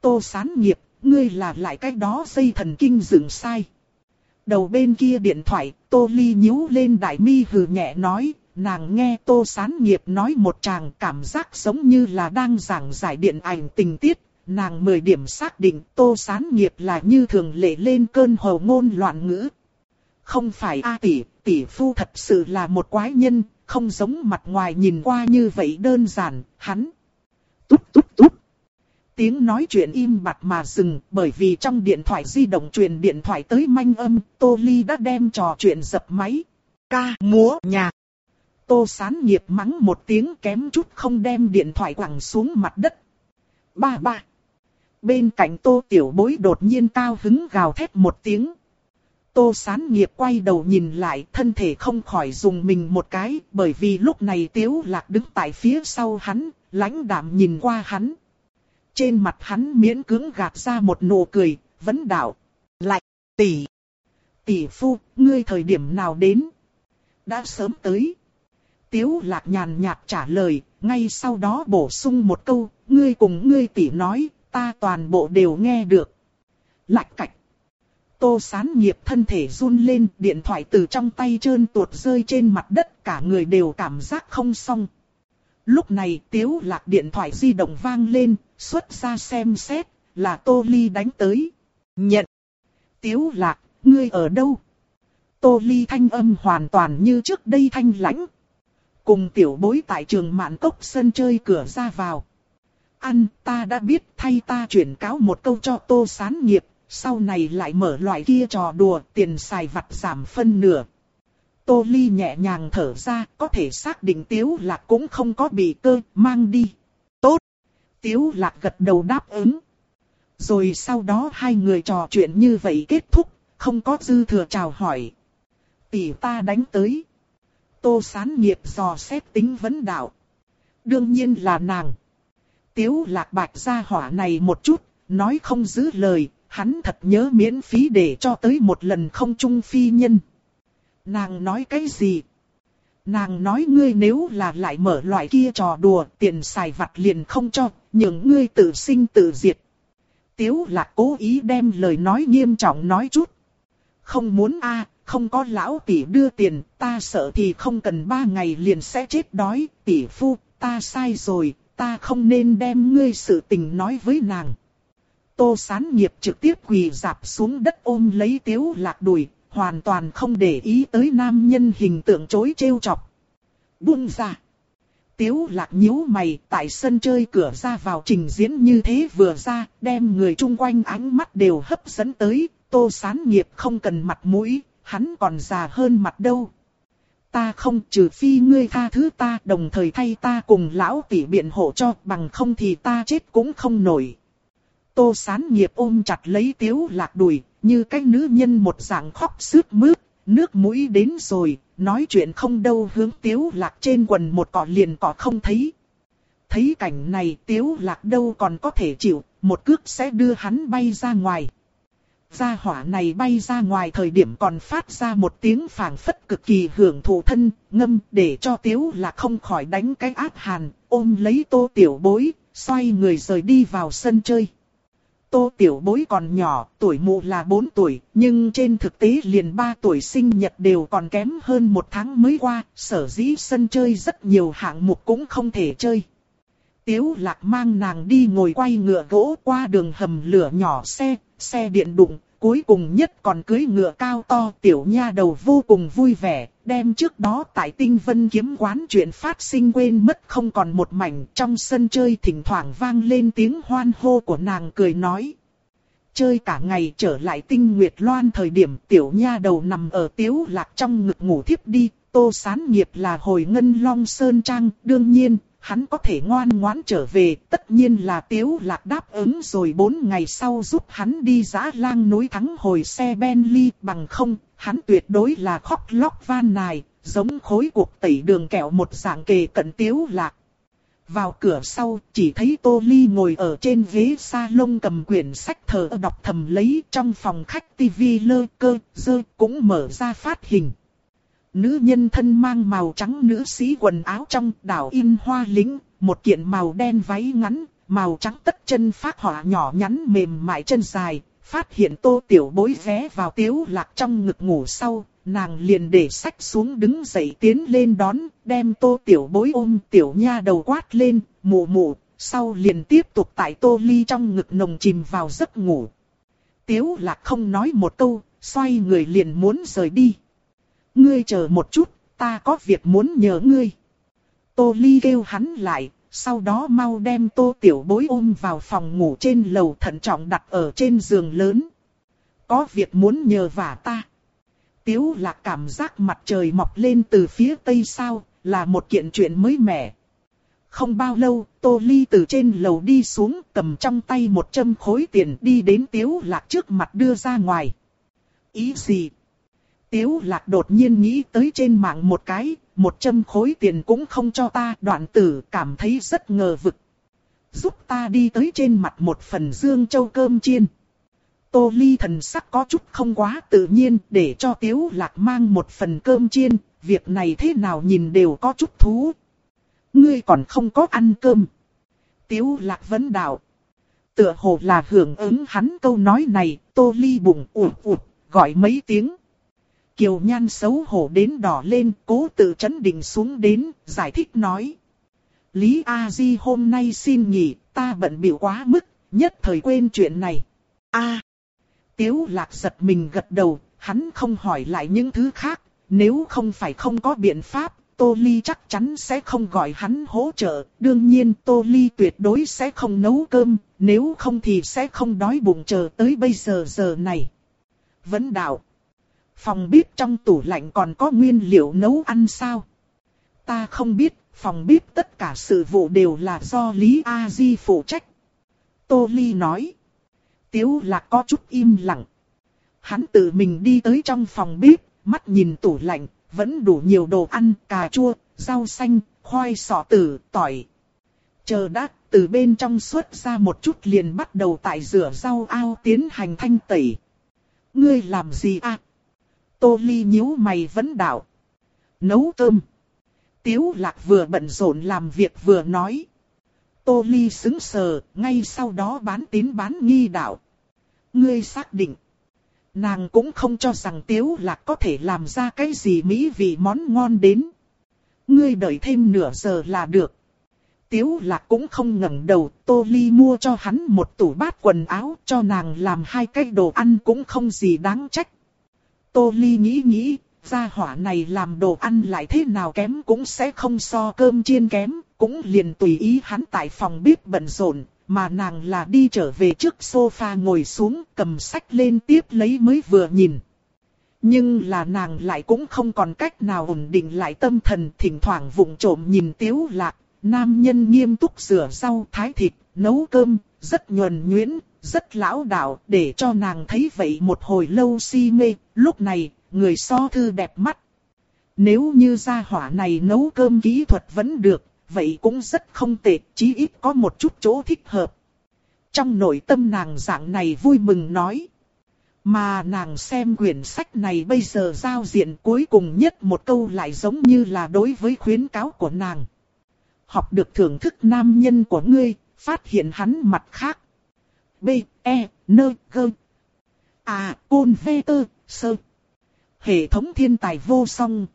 Tô sán nghiệp, ngươi là lại cách đó dây thần kinh dựng sai. Đầu bên kia điện thoại, Tô Ly nhíu lên đại mi hừ nhẹ nói, nàng nghe Tô Sán Nghiệp nói một tràng cảm giác giống như là đang giảng giải điện ảnh tình tiết. Nàng mười điểm xác định Tô Sán Nghiệp là như thường lệ lên cơn hồ ngôn loạn ngữ. Không phải A tỷ, tỷ phu thật sự là một quái nhân, không giống mặt ngoài nhìn qua như vậy đơn giản, hắn. Túp túp túp. Tiếng nói chuyện im bặt mà dừng bởi vì trong điện thoại di động truyền điện thoại tới manh âm, Tô Ly đã đem trò chuyện dập máy. Ca, múa, nhạc. Tô sán nghiệp mắng một tiếng kém chút không đem điện thoại quẳng xuống mặt đất. Ba ba. Bên cạnh tô tiểu bối đột nhiên cao hứng gào thét một tiếng. Tô sán nghiệp quay đầu nhìn lại thân thể không khỏi dùng mình một cái bởi vì lúc này tiếu lạc đứng tại phía sau hắn, lãnh đạm nhìn qua hắn. Trên mặt hắn miễn cưỡng gạt ra một nụ cười, vấn đạo. Lại, tỷ. Tỷ phu, ngươi thời điểm nào đến? Đã sớm tới. Tiếu lạc nhàn nhạt trả lời, ngay sau đó bổ sung một câu, ngươi cùng ngươi tỷ nói, ta toàn bộ đều nghe được. Lạch cạch. Tô sán nghiệp thân thể run lên, điện thoại từ trong tay trơn tuột rơi trên mặt đất, cả người đều cảm giác không xong. Lúc này tiếu lạc điện thoại di động vang lên, xuất ra xem xét, là Tô Ly đánh tới. Nhận. Tiếu lạc, ngươi ở đâu? Tô Ly thanh âm hoàn toàn như trước đây thanh lãnh. Cùng tiểu bối tại trường mạn cốc sân chơi cửa ra vào. Ăn, ta đã biết thay ta chuyển cáo một câu cho tô sán nghiệp, sau này lại mở loại kia trò đùa tiền xài vặt giảm phân nửa. Tô Ly nhẹ nhàng thở ra, có thể xác định Tiếu Lạc cũng không có bị cơ, mang đi. Tốt! Tiếu Lạc gật đầu đáp ứng. Rồi sau đó hai người trò chuyện như vậy kết thúc, không có dư thừa chào hỏi. Tỷ ta đánh tới. Tô sán nghiệp dò xét tính vấn đạo. Đương nhiên là nàng. Tiếu lạc bạch ra hỏa này một chút, nói không giữ lời, hắn thật nhớ miễn phí để cho tới một lần không trung phi nhân. Nàng nói cái gì? Nàng nói ngươi nếu là lại mở loại kia trò đùa, tiền xài vặt liền không cho, những ngươi tự sinh tự diệt. Tiếu lạc cố ý đem lời nói nghiêm trọng nói chút. Không muốn a, không có lão tỷ đưa tiền, ta sợ thì không cần ba ngày liền sẽ chết đói, tỷ phu, ta sai rồi, ta không nên đem ngươi sự tình nói với nàng. Tô sán nghiệp trực tiếp quỳ dạp xuống đất ôm lấy tiếu lạc đùi, hoàn toàn không để ý tới nam nhân hình tượng chối trêu chọc. Buông ra. Tiếu lạc nhíu mày tại sân chơi cửa ra vào trình diễn như thế vừa ra, đem người chung quanh ánh mắt đều hấp dẫn tới, tô sán nghiệp không cần mặt mũi, hắn còn già hơn mặt đâu. Ta không trừ phi ngươi tha thứ ta đồng thời thay ta cùng lão tỷ biện hộ cho bằng không thì ta chết cũng không nổi. Tô sán nghiệp ôm chặt lấy tiếu lạc đùi, như cái nữ nhân một dạng khóc sướt mướt, nước mũi đến rồi, nói chuyện không đâu hướng tiếu lạc trên quần một cỏ liền cỏ không thấy. Thấy cảnh này tiếu lạc đâu còn có thể chịu, một cước sẽ đưa hắn bay ra ngoài. Gia hỏa này bay ra ngoài thời điểm còn phát ra một tiếng phảng phất cực kỳ hưởng thụ thân, ngâm để cho tiếu là không khỏi đánh cái áp hàn, ôm lấy tô tiểu bối, xoay người rời đi vào sân chơi. Tô tiểu bối còn nhỏ, tuổi mụ là 4 tuổi, nhưng trên thực tế liền 3 tuổi sinh nhật đều còn kém hơn một tháng mới qua, sở dĩ sân chơi rất nhiều hạng mục cũng không thể chơi. Tiếu lạc mang nàng đi ngồi quay ngựa gỗ qua đường hầm lửa nhỏ xe, xe điện đụng, cuối cùng nhất còn cưới ngựa cao to tiểu nha đầu vô cùng vui vẻ, đem trước đó tại tinh vân kiếm quán chuyện phát sinh quên mất không còn một mảnh trong sân chơi thỉnh thoảng vang lên tiếng hoan hô của nàng cười nói. Chơi cả ngày trở lại tinh nguyệt loan thời điểm tiểu nha đầu nằm ở tiếu lạc trong ngực ngủ thiếp đi, tô sán nghiệp là hồi ngân long sơn trang, đương nhiên hắn có thể ngoan ngoãn trở về, tất nhiên là Tiếu Lạc đáp ứng rồi bốn ngày sau giúp hắn đi giã lang núi thắng hồi xe Bentley bằng không, hắn tuyệt đối là khóc lóc van nài, giống khối cuộc tẩy đường kẹo một dạng kề cận Tiếu Lạc. Vào cửa sau, chỉ thấy Tô Ly ngồi ở trên ghế salon cầm quyển sách thờ đọc thầm lấy trong phòng khách tivi lơ cơ, dơ cũng mở ra phát hình. Nữ nhân thân mang màu trắng nữ sĩ quần áo trong đảo in hoa lính, một kiện màu đen váy ngắn, màu trắng tất chân phát họa nhỏ nhắn mềm mại chân dài, phát hiện tô tiểu bối vé vào tiếu lạc trong ngực ngủ sau, nàng liền để sách xuống đứng dậy tiến lên đón, đem tô tiểu bối ôm tiểu nha đầu quát lên, mụ mụ, sau liền tiếp tục tại tô ly trong ngực nồng chìm vào giấc ngủ. Tiếu lạc không nói một câu, xoay người liền muốn rời đi. Ngươi chờ một chút, ta có việc muốn nhờ ngươi. Tô ly kêu hắn lại, sau đó mau đem tô tiểu bối ôm vào phòng ngủ trên lầu thận trọng đặt ở trên giường lớn. Có việc muốn nhờ vả ta. Tiếu là cảm giác mặt trời mọc lên từ phía tây sao, là một kiện chuyện mới mẻ. Không bao lâu, Tô Ly từ trên lầu đi xuống cầm trong tay một châm khối tiền đi đến Tiếu Lạc trước mặt đưa ra ngoài. Ý gì? Tiếu Lạc đột nhiên nghĩ tới trên mạng một cái, một châm khối tiền cũng không cho ta đoạn tử cảm thấy rất ngờ vực. Giúp ta đi tới trên mặt một phần dương châu cơm chiên. Tô Ly thần sắc có chút không quá tự nhiên để cho Tiếu Lạc mang một phần cơm chiên, việc này thế nào nhìn đều có chút thú. Ngươi còn không có ăn cơm. Tiếu Lạc vấn đạo. Tựa hồ là hưởng ứng hắn câu nói này, Tô Ly bụng ụt ụt, gọi mấy tiếng. Kiều Nhan xấu hổ đến đỏ lên, cố tự chấn định xuống đến, giải thích nói. Lý A Di hôm nay xin nghỉ, ta bận biểu quá mức, nhất thời quên chuyện này. A. Tiếu lạc giật mình gật đầu, hắn không hỏi lại những thứ khác, nếu không phải không có biện pháp, Tô Ly chắc chắn sẽ không gọi hắn hỗ trợ, đương nhiên Tô Ly tuyệt đối sẽ không nấu cơm, nếu không thì sẽ không đói bụng chờ tới bây giờ giờ này. Vấn đạo. Phòng bếp trong tủ lạnh còn có nguyên liệu nấu ăn sao? Ta không biết, phòng bếp tất cả sự vụ đều là do Lý A Di phụ trách. Tô Ly nói. Tiếu lạc có chút im lặng. Hắn tự mình đi tới trong phòng bếp, mắt nhìn tủ lạnh, vẫn đủ nhiều đồ ăn, cà chua, rau xanh, khoai sọ tử, tỏi. Chờ đã, từ bên trong xuất ra một chút liền bắt đầu tại rửa rau ao tiến hành thanh tẩy. Ngươi làm gì à? Tô Ly nhíu mày vấn đạo. Nấu cơm. Tiếu lạc vừa bận rộn làm việc vừa nói. Tô Ly xứng sờ, ngay sau đó bán tín bán nghi đạo. Ngươi xác định. Nàng cũng không cho rằng Tiếu Lạc có thể làm ra cái gì mỹ vị món ngon đến. Ngươi đợi thêm nửa giờ là được. Tiếu Lạc cũng không ngẩng đầu, Tô Ly mua cho hắn một tủ bát quần áo, cho nàng làm hai cái đồ ăn cũng không gì đáng trách. Tô Ly nghĩ nghĩ, gia hỏa này làm đồ ăn lại thế nào kém cũng sẽ không so cơm chiên kém, cũng liền tùy ý hắn tại phòng bếp bận rộn, mà nàng là đi trở về trước sofa ngồi xuống cầm sách lên tiếp lấy mới vừa nhìn. Nhưng là nàng lại cũng không còn cách nào ổn định lại tâm thần thỉnh thoảng vụng trộm nhìn tiếu lạc, nam nhân nghiêm túc rửa rau thái thịt, nấu cơm, rất nhuần nhuyễn, rất lão đạo để cho nàng thấy vậy một hồi lâu si mê, lúc này, người so thư đẹp mắt. Nếu như gia hỏa này nấu cơm kỹ thuật vẫn được, vậy cũng rất không tệ, chí ít có một chút chỗ thích hợp. Trong nội tâm nàng dạng này vui mừng nói. Mà nàng xem quyển sách này bây giờ giao diện cuối cùng nhất một câu lại giống như là đối với khuyến cáo của nàng. Học được thưởng thức nam nhân của ngươi, phát hiện hắn mặt khác. B, E, N, G. À, Côn V, Tơ, Sơ. Hệ thống thiên tài vô song.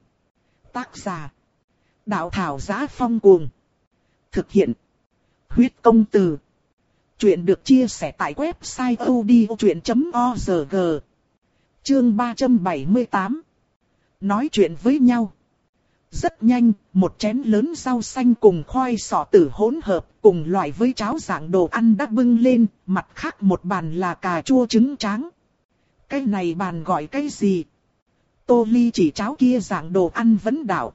Tác giả. Đạo thảo giá phong cuồng. Thực hiện. Huyết công từ. Chuyện được chia sẻ tại website odchuyện.org. Chương 378. Nói chuyện với nhau. Rất nhanh, một chén lớn rau xanh cùng khoai sọ tử hỗn hợp, cùng loại với cháo dạng đồ ăn đã bưng lên, mặt khác một bàn là cà chua trứng tráng. Cái này bàn gọi cái gì? Tô Ly chỉ cháo kia dạng đồ ăn vấn đạo.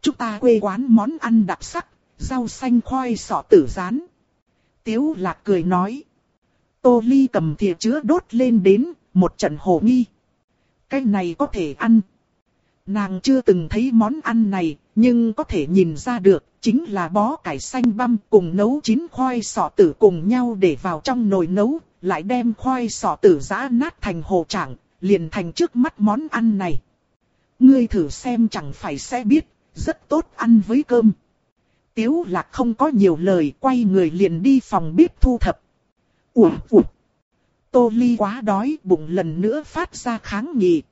Chúng ta quê quán món ăn đặc sắc, rau xanh khoai sọ tử rán. Tiếu lạc cười nói. Tô Ly cầm thìa chứa đốt lên đến, một trận hồ nghi. Cái này có thể ăn. Nàng chưa từng thấy món ăn này, nhưng có thể nhìn ra được, chính là bó cải xanh băm cùng nấu chín khoai sọ tử cùng nhau để vào trong nồi nấu, lại đem khoai sọ tử giã nát thành hồ trạng, liền thành trước mắt món ăn này. Ngươi thử xem chẳng phải sẽ biết, rất tốt ăn với cơm. Tiếu lạc không có nhiều lời, quay người liền đi phòng bếp thu thập. Ủa, ủa. Tô Ly quá đói, bụng lần nữa phát ra kháng nghị.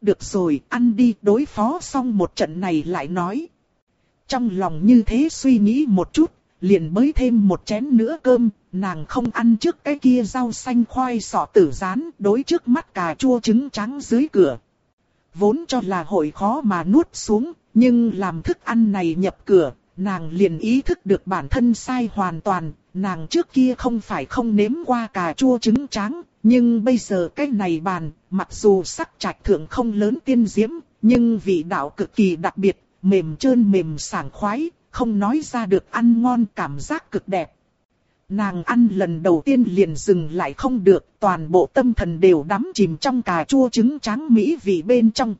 Được rồi, ăn đi, đối phó xong một trận này lại nói. Trong lòng như thế suy nghĩ một chút, liền mới thêm một chén nữa cơm, nàng không ăn trước cái kia rau xanh khoai sọ tử rán, đối trước mắt cà chua trứng trắng dưới cửa. Vốn cho là hội khó mà nuốt xuống, nhưng làm thức ăn này nhập cửa, nàng liền ý thức được bản thân sai hoàn toàn, nàng trước kia không phải không nếm qua cà chua trứng trắng, nhưng bây giờ cái này bàn, mặc dù sắc trạch thượng không lớn tiên diễm, nhưng vị đạo cực kỳ đặc biệt, mềm trơn mềm sảng khoái, không nói ra được ăn ngon cảm giác cực đẹp. Nàng ăn lần đầu tiên liền dừng lại không được, toàn bộ tâm thần đều đắm chìm trong cà chua trứng trắng mỹ vị bên trong.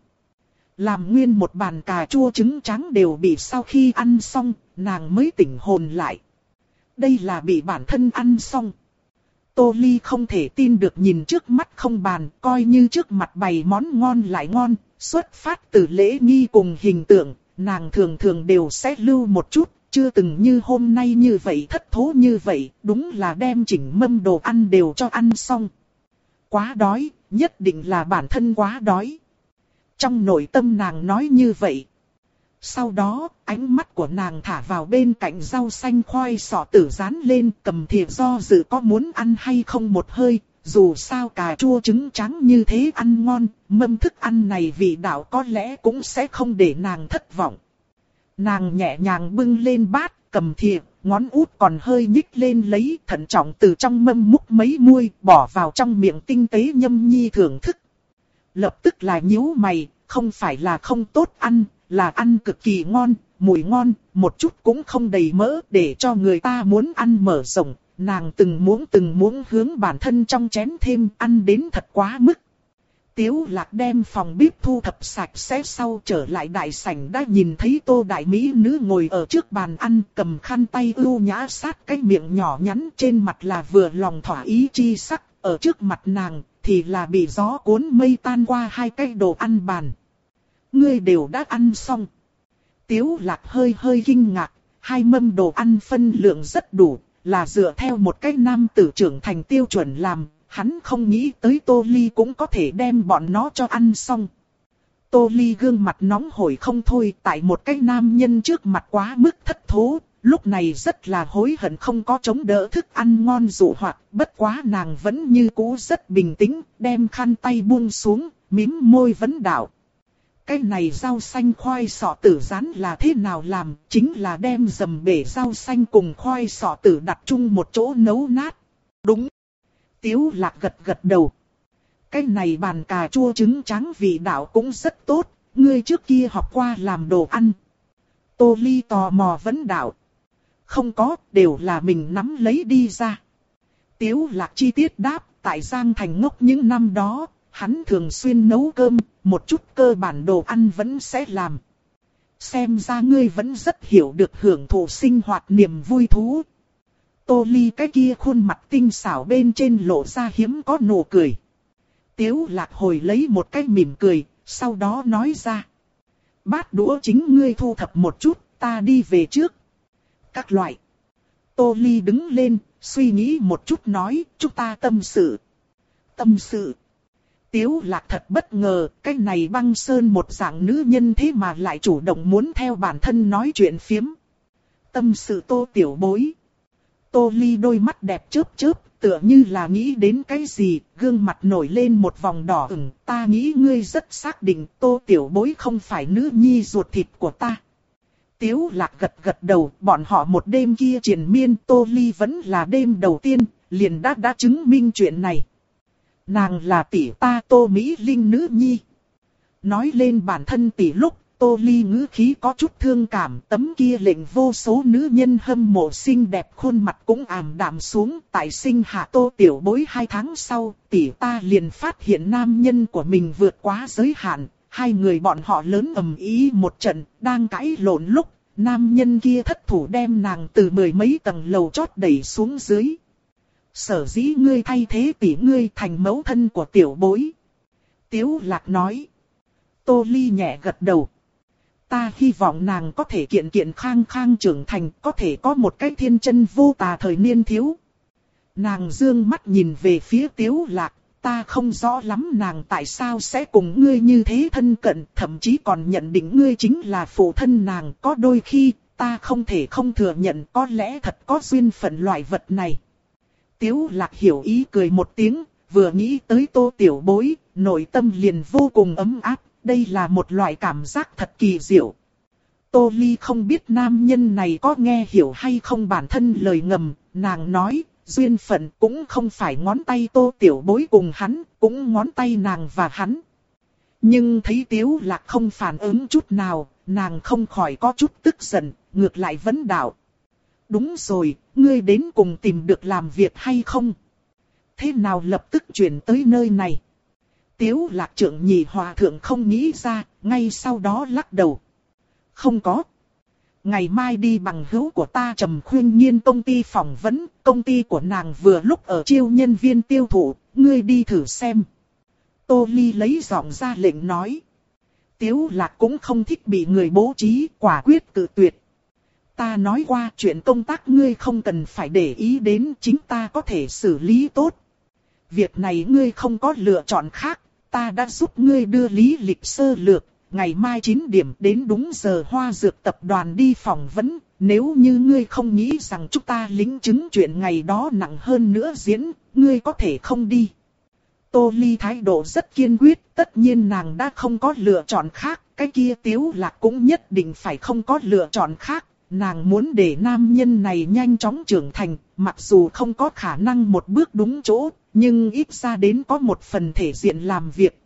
Làm nguyên một bàn cà chua trứng trắng đều bị sau khi ăn xong, nàng mới tỉnh hồn lại. Đây là bị bản thân ăn xong. Tô Ly không thể tin được nhìn trước mắt không bàn, coi như trước mặt bày món ngon lại ngon, xuất phát từ lễ nghi cùng hình tượng, nàng thường thường đều sẽ lưu một chút, chưa từng như hôm nay như vậy thất thố như vậy, đúng là đem chỉnh mâm đồ ăn đều cho ăn xong. Quá đói, nhất định là bản thân quá đói. Trong nội tâm nàng nói như vậy. Sau đó, ánh mắt của nàng thả vào bên cạnh rau xanh khoai sọ tử rán lên cầm thìa do dự có muốn ăn hay không một hơi, dù sao cà chua trứng trắng như thế ăn ngon, mâm thức ăn này vị đạo có lẽ cũng sẽ không để nàng thất vọng. Nàng nhẹ nhàng bưng lên bát, cầm thìa, ngón út còn hơi nhích lên lấy thận trọng từ trong mâm múc mấy muôi, bỏ vào trong miệng tinh tế nhâm nhi thưởng thức. Lập tức là nhíu mày, không phải là không tốt ăn, là ăn cực kỳ ngon, mùi ngon, một chút cũng không đầy mỡ để cho người ta muốn ăn mở rộng, nàng từng muốn từng muốn hướng bản thân trong chén thêm ăn đến thật quá mức. Tiếu lạc đem phòng bếp thu thập sạch sẽ sau trở lại đại sảnh đã nhìn thấy tô đại mỹ nữ ngồi ở trước bàn ăn cầm khăn tay ưu nhã sát cái miệng nhỏ nhắn trên mặt là vừa lòng thỏa ý chi sắc, ở trước mặt nàng thì là bị gió cuốn mây tan qua hai cái đồ ăn bàn. Ngươi đều đã ăn xong. Tiếu lạc hơi hơi kinh ngạc, hai mâm đồ ăn phân lượng rất đủ, là dựa theo một cái nam tử trưởng thành tiêu chuẩn làm, hắn không nghĩ tới Tô Ly cũng có thể đem bọn nó cho ăn xong. Tô Ly gương mặt nóng hổi không thôi tại một cái nam nhân trước mặt quá mức thất thố, lúc này rất là hối hận không có chống đỡ thức ăn ngon dụ hoặc, bất quá nàng vẫn như cũ rất bình tĩnh, đem khăn tay buông xuống, mím môi vấn đạo. Cái này rau xanh khoai sọ tử rán là thế nào làm, chính là đem dầm bể rau xanh cùng khoai sọ tử đặt chung một chỗ nấu nát. Đúng. Tiếu lạc gật gật đầu. Cái này bàn cà chua trứng trắng vị đạo cũng rất tốt, ngươi trước kia học qua làm đồ ăn. Tô Ly tò mò vấn đạo. Không có, đều là mình nắm lấy đi ra. Tiếu lạc chi tiết đáp, tại Giang Thành ngốc những năm đó, hắn thường xuyên nấu cơm, một chút cơ bản đồ ăn vẫn sẽ làm. Xem ra ngươi vẫn rất hiểu được hưởng thụ sinh hoạt niềm vui thú. Tô Ly cái kia khuôn mặt tinh xảo bên trên lộ ra hiếm có nụ cười. Tiếu lạc hồi lấy một cái mỉm cười, sau đó nói ra. Bát đũa chính ngươi thu thập một chút, ta đi về trước. Các loại. Tô Ly đứng lên, suy nghĩ một chút nói, chúng ta tâm sự. Tâm sự. Tiếu lạc thật bất ngờ, cái này băng sơn một dạng nữ nhân thế mà lại chủ động muốn theo bản thân nói chuyện phiếm. Tâm sự tô tiểu bối. Tô ly đôi mắt đẹp chớp chớp, tựa như là nghĩ đến cái gì, gương mặt nổi lên một vòng đỏ ửng. Ta nghĩ ngươi rất xác định tô tiểu bối không phải nữ nhi ruột thịt của ta. Tiếu lạc gật gật đầu, bọn họ một đêm kia triền miên tô ly vẫn là đêm đầu tiên, liền đã đã chứng minh chuyện này. Nàng là tỷ ta Tô Mỹ Linh nữ nhi. Nói lên bản thân tỷ lúc, Tô Ly ngữ khí có chút thương cảm, tấm kia lệnh vô số nữ nhân hâm mộ xinh đẹp khuôn mặt cũng ảm đạm xuống, tại sinh hạ Tô Tiểu Bối hai tháng sau, tỷ ta liền phát hiện nam nhân của mình vượt quá giới hạn, hai người bọn họ lớn ầm ý một trận, đang cãi lộn lúc, nam nhân kia thất thủ đem nàng từ mười mấy tầng lầu chót đẩy xuống dưới. Sở dĩ ngươi thay thế tỷ ngươi thành mẫu thân của tiểu bối. Tiếu lạc nói. Tô Ly nhẹ gật đầu. Ta hy vọng nàng có thể kiện kiện khang khang trưởng thành, có thể có một cái thiên chân vô tà thời niên thiếu. Nàng dương mắt nhìn về phía tiếu lạc, ta không rõ lắm nàng tại sao sẽ cùng ngươi như thế thân cận, thậm chí còn nhận định ngươi chính là phụ thân nàng, có đôi khi, ta không thể không thừa nhận có lẽ thật có duyên phận loại vật này. Tiếu lạc hiểu ý cười một tiếng, vừa nghĩ tới tô tiểu bối, nội tâm liền vô cùng ấm áp, đây là một loại cảm giác thật kỳ diệu. Tô Ly không biết nam nhân này có nghe hiểu hay không bản thân lời ngầm, nàng nói, duyên phận cũng không phải ngón tay tô tiểu bối cùng hắn, cũng ngón tay nàng và hắn. Nhưng thấy tiếu lạc không phản ứng chút nào, nàng không khỏi có chút tức giận, ngược lại vấn đạo. Đúng rồi, ngươi đến cùng tìm được làm việc hay không? Thế nào lập tức chuyển tới nơi này? Tiếu lạc trưởng nhị hòa thượng không nghĩ ra, ngay sau đó lắc đầu. Không có. Ngày mai đi bằng hữu của ta trầm khuyên nhiên công ty phỏng vấn, công ty của nàng vừa lúc ở chiêu nhân viên tiêu thụ, ngươi đi thử xem. Tô Ly lấy giọng ra lệnh nói. Tiếu lạc cũng không thích bị người bố trí, quả quyết cự tuyệt. Ta nói qua chuyện công tác ngươi không cần phải để ý đến chính ta có thể xử lý tốt. Việc này ngươi không có lựa chọn khác, ta đã giúp ngươi đưa lý lịch sơ lược, ngày mai 9 điểm đến đúng giờ hoa dược tập đoàn đi phỏng vấn, nếu như ngươi không nghĩ rằng chúng ta lính chứng chuyện ngày đó nặng hơn nữa diễn, ngươi có thể không đi. Tô Ly thái độ rất kiên quyết, tất nhiên nàng đã không có lựa chọn khác, cái kia tiếu lạc cũng nhất định phải không có lựa chọn khác. Nàng muốn để nam nhân này nhanh chóng trưởng thành, mặc dù không có khả năng một bước đúng chỗ, nhưng ít ra đến có một phần thể diện làm việc.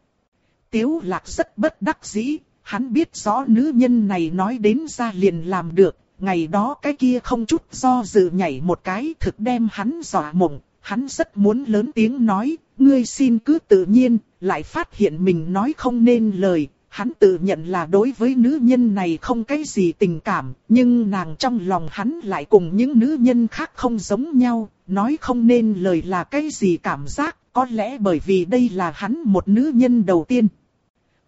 Tiếu lạc rất bất đắc dĩ, hắn biết rõ nữ nhân này nói đến ra liền làm được, ngày đó cái kia không chút do dự nhảy một cái thực đem hắn dọa mộng, hắn rất muốn lớn tiếng nói, ngươi xin cứ tự nhiên, lại phát hiện mình nói không nên lời, hắn tự nhận là đối với nữ nhân này không cái gì tình cảm, nhưng nàng trong lòng hắn lại cùng những nữ nhân khác không giống nhau, nói không nên lời là cái gì cảm giác, có lẽ bởi vì đây là hắn một nữ nhân đầu tiên.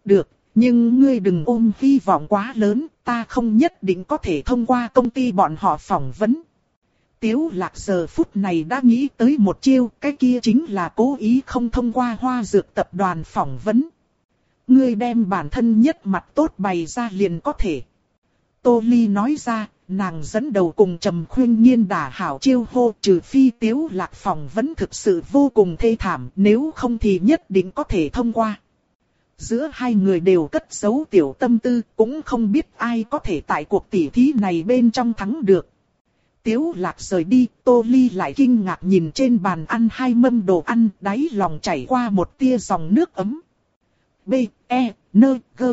Được, nhưng ngươi đừng ôm hy vọng quá lớn, ta không nhất định có thể thông qua công ty bọn họ phỏng vấn. Tiếu lạc giờ phút này đã nghĩ tới một chiêu, cái kia chính là cố ý không thông qua hoa dược tập đoàn phỏng vấn. Ngươi đem bản thân nhất mặt tốt bày ra liền có thể. Tô Ly nói ra, nàng dẫn đầu cùng trầm khuyên nhiên đả hảo chiêu hô trừ phi tiếu lạc phòng vẫn thực sự vô cùng thê thảm nếu không thì nhất định có thể thông qua. Giữa hai người đều cất giấu tiểu tâm tư cũng không biết ai có thể tại cuộc tỉ thí này bên trong thắng được. Tiếu lạc rời đi, Tô Ly lại kinh ngạc nhìn trên bàn ăn hai mâm đồ ăn, đáy lòng chảy qua một tia dòng nước ấm. B, E, N, G.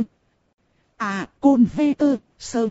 À, Côn Vê Tơ, Sơ.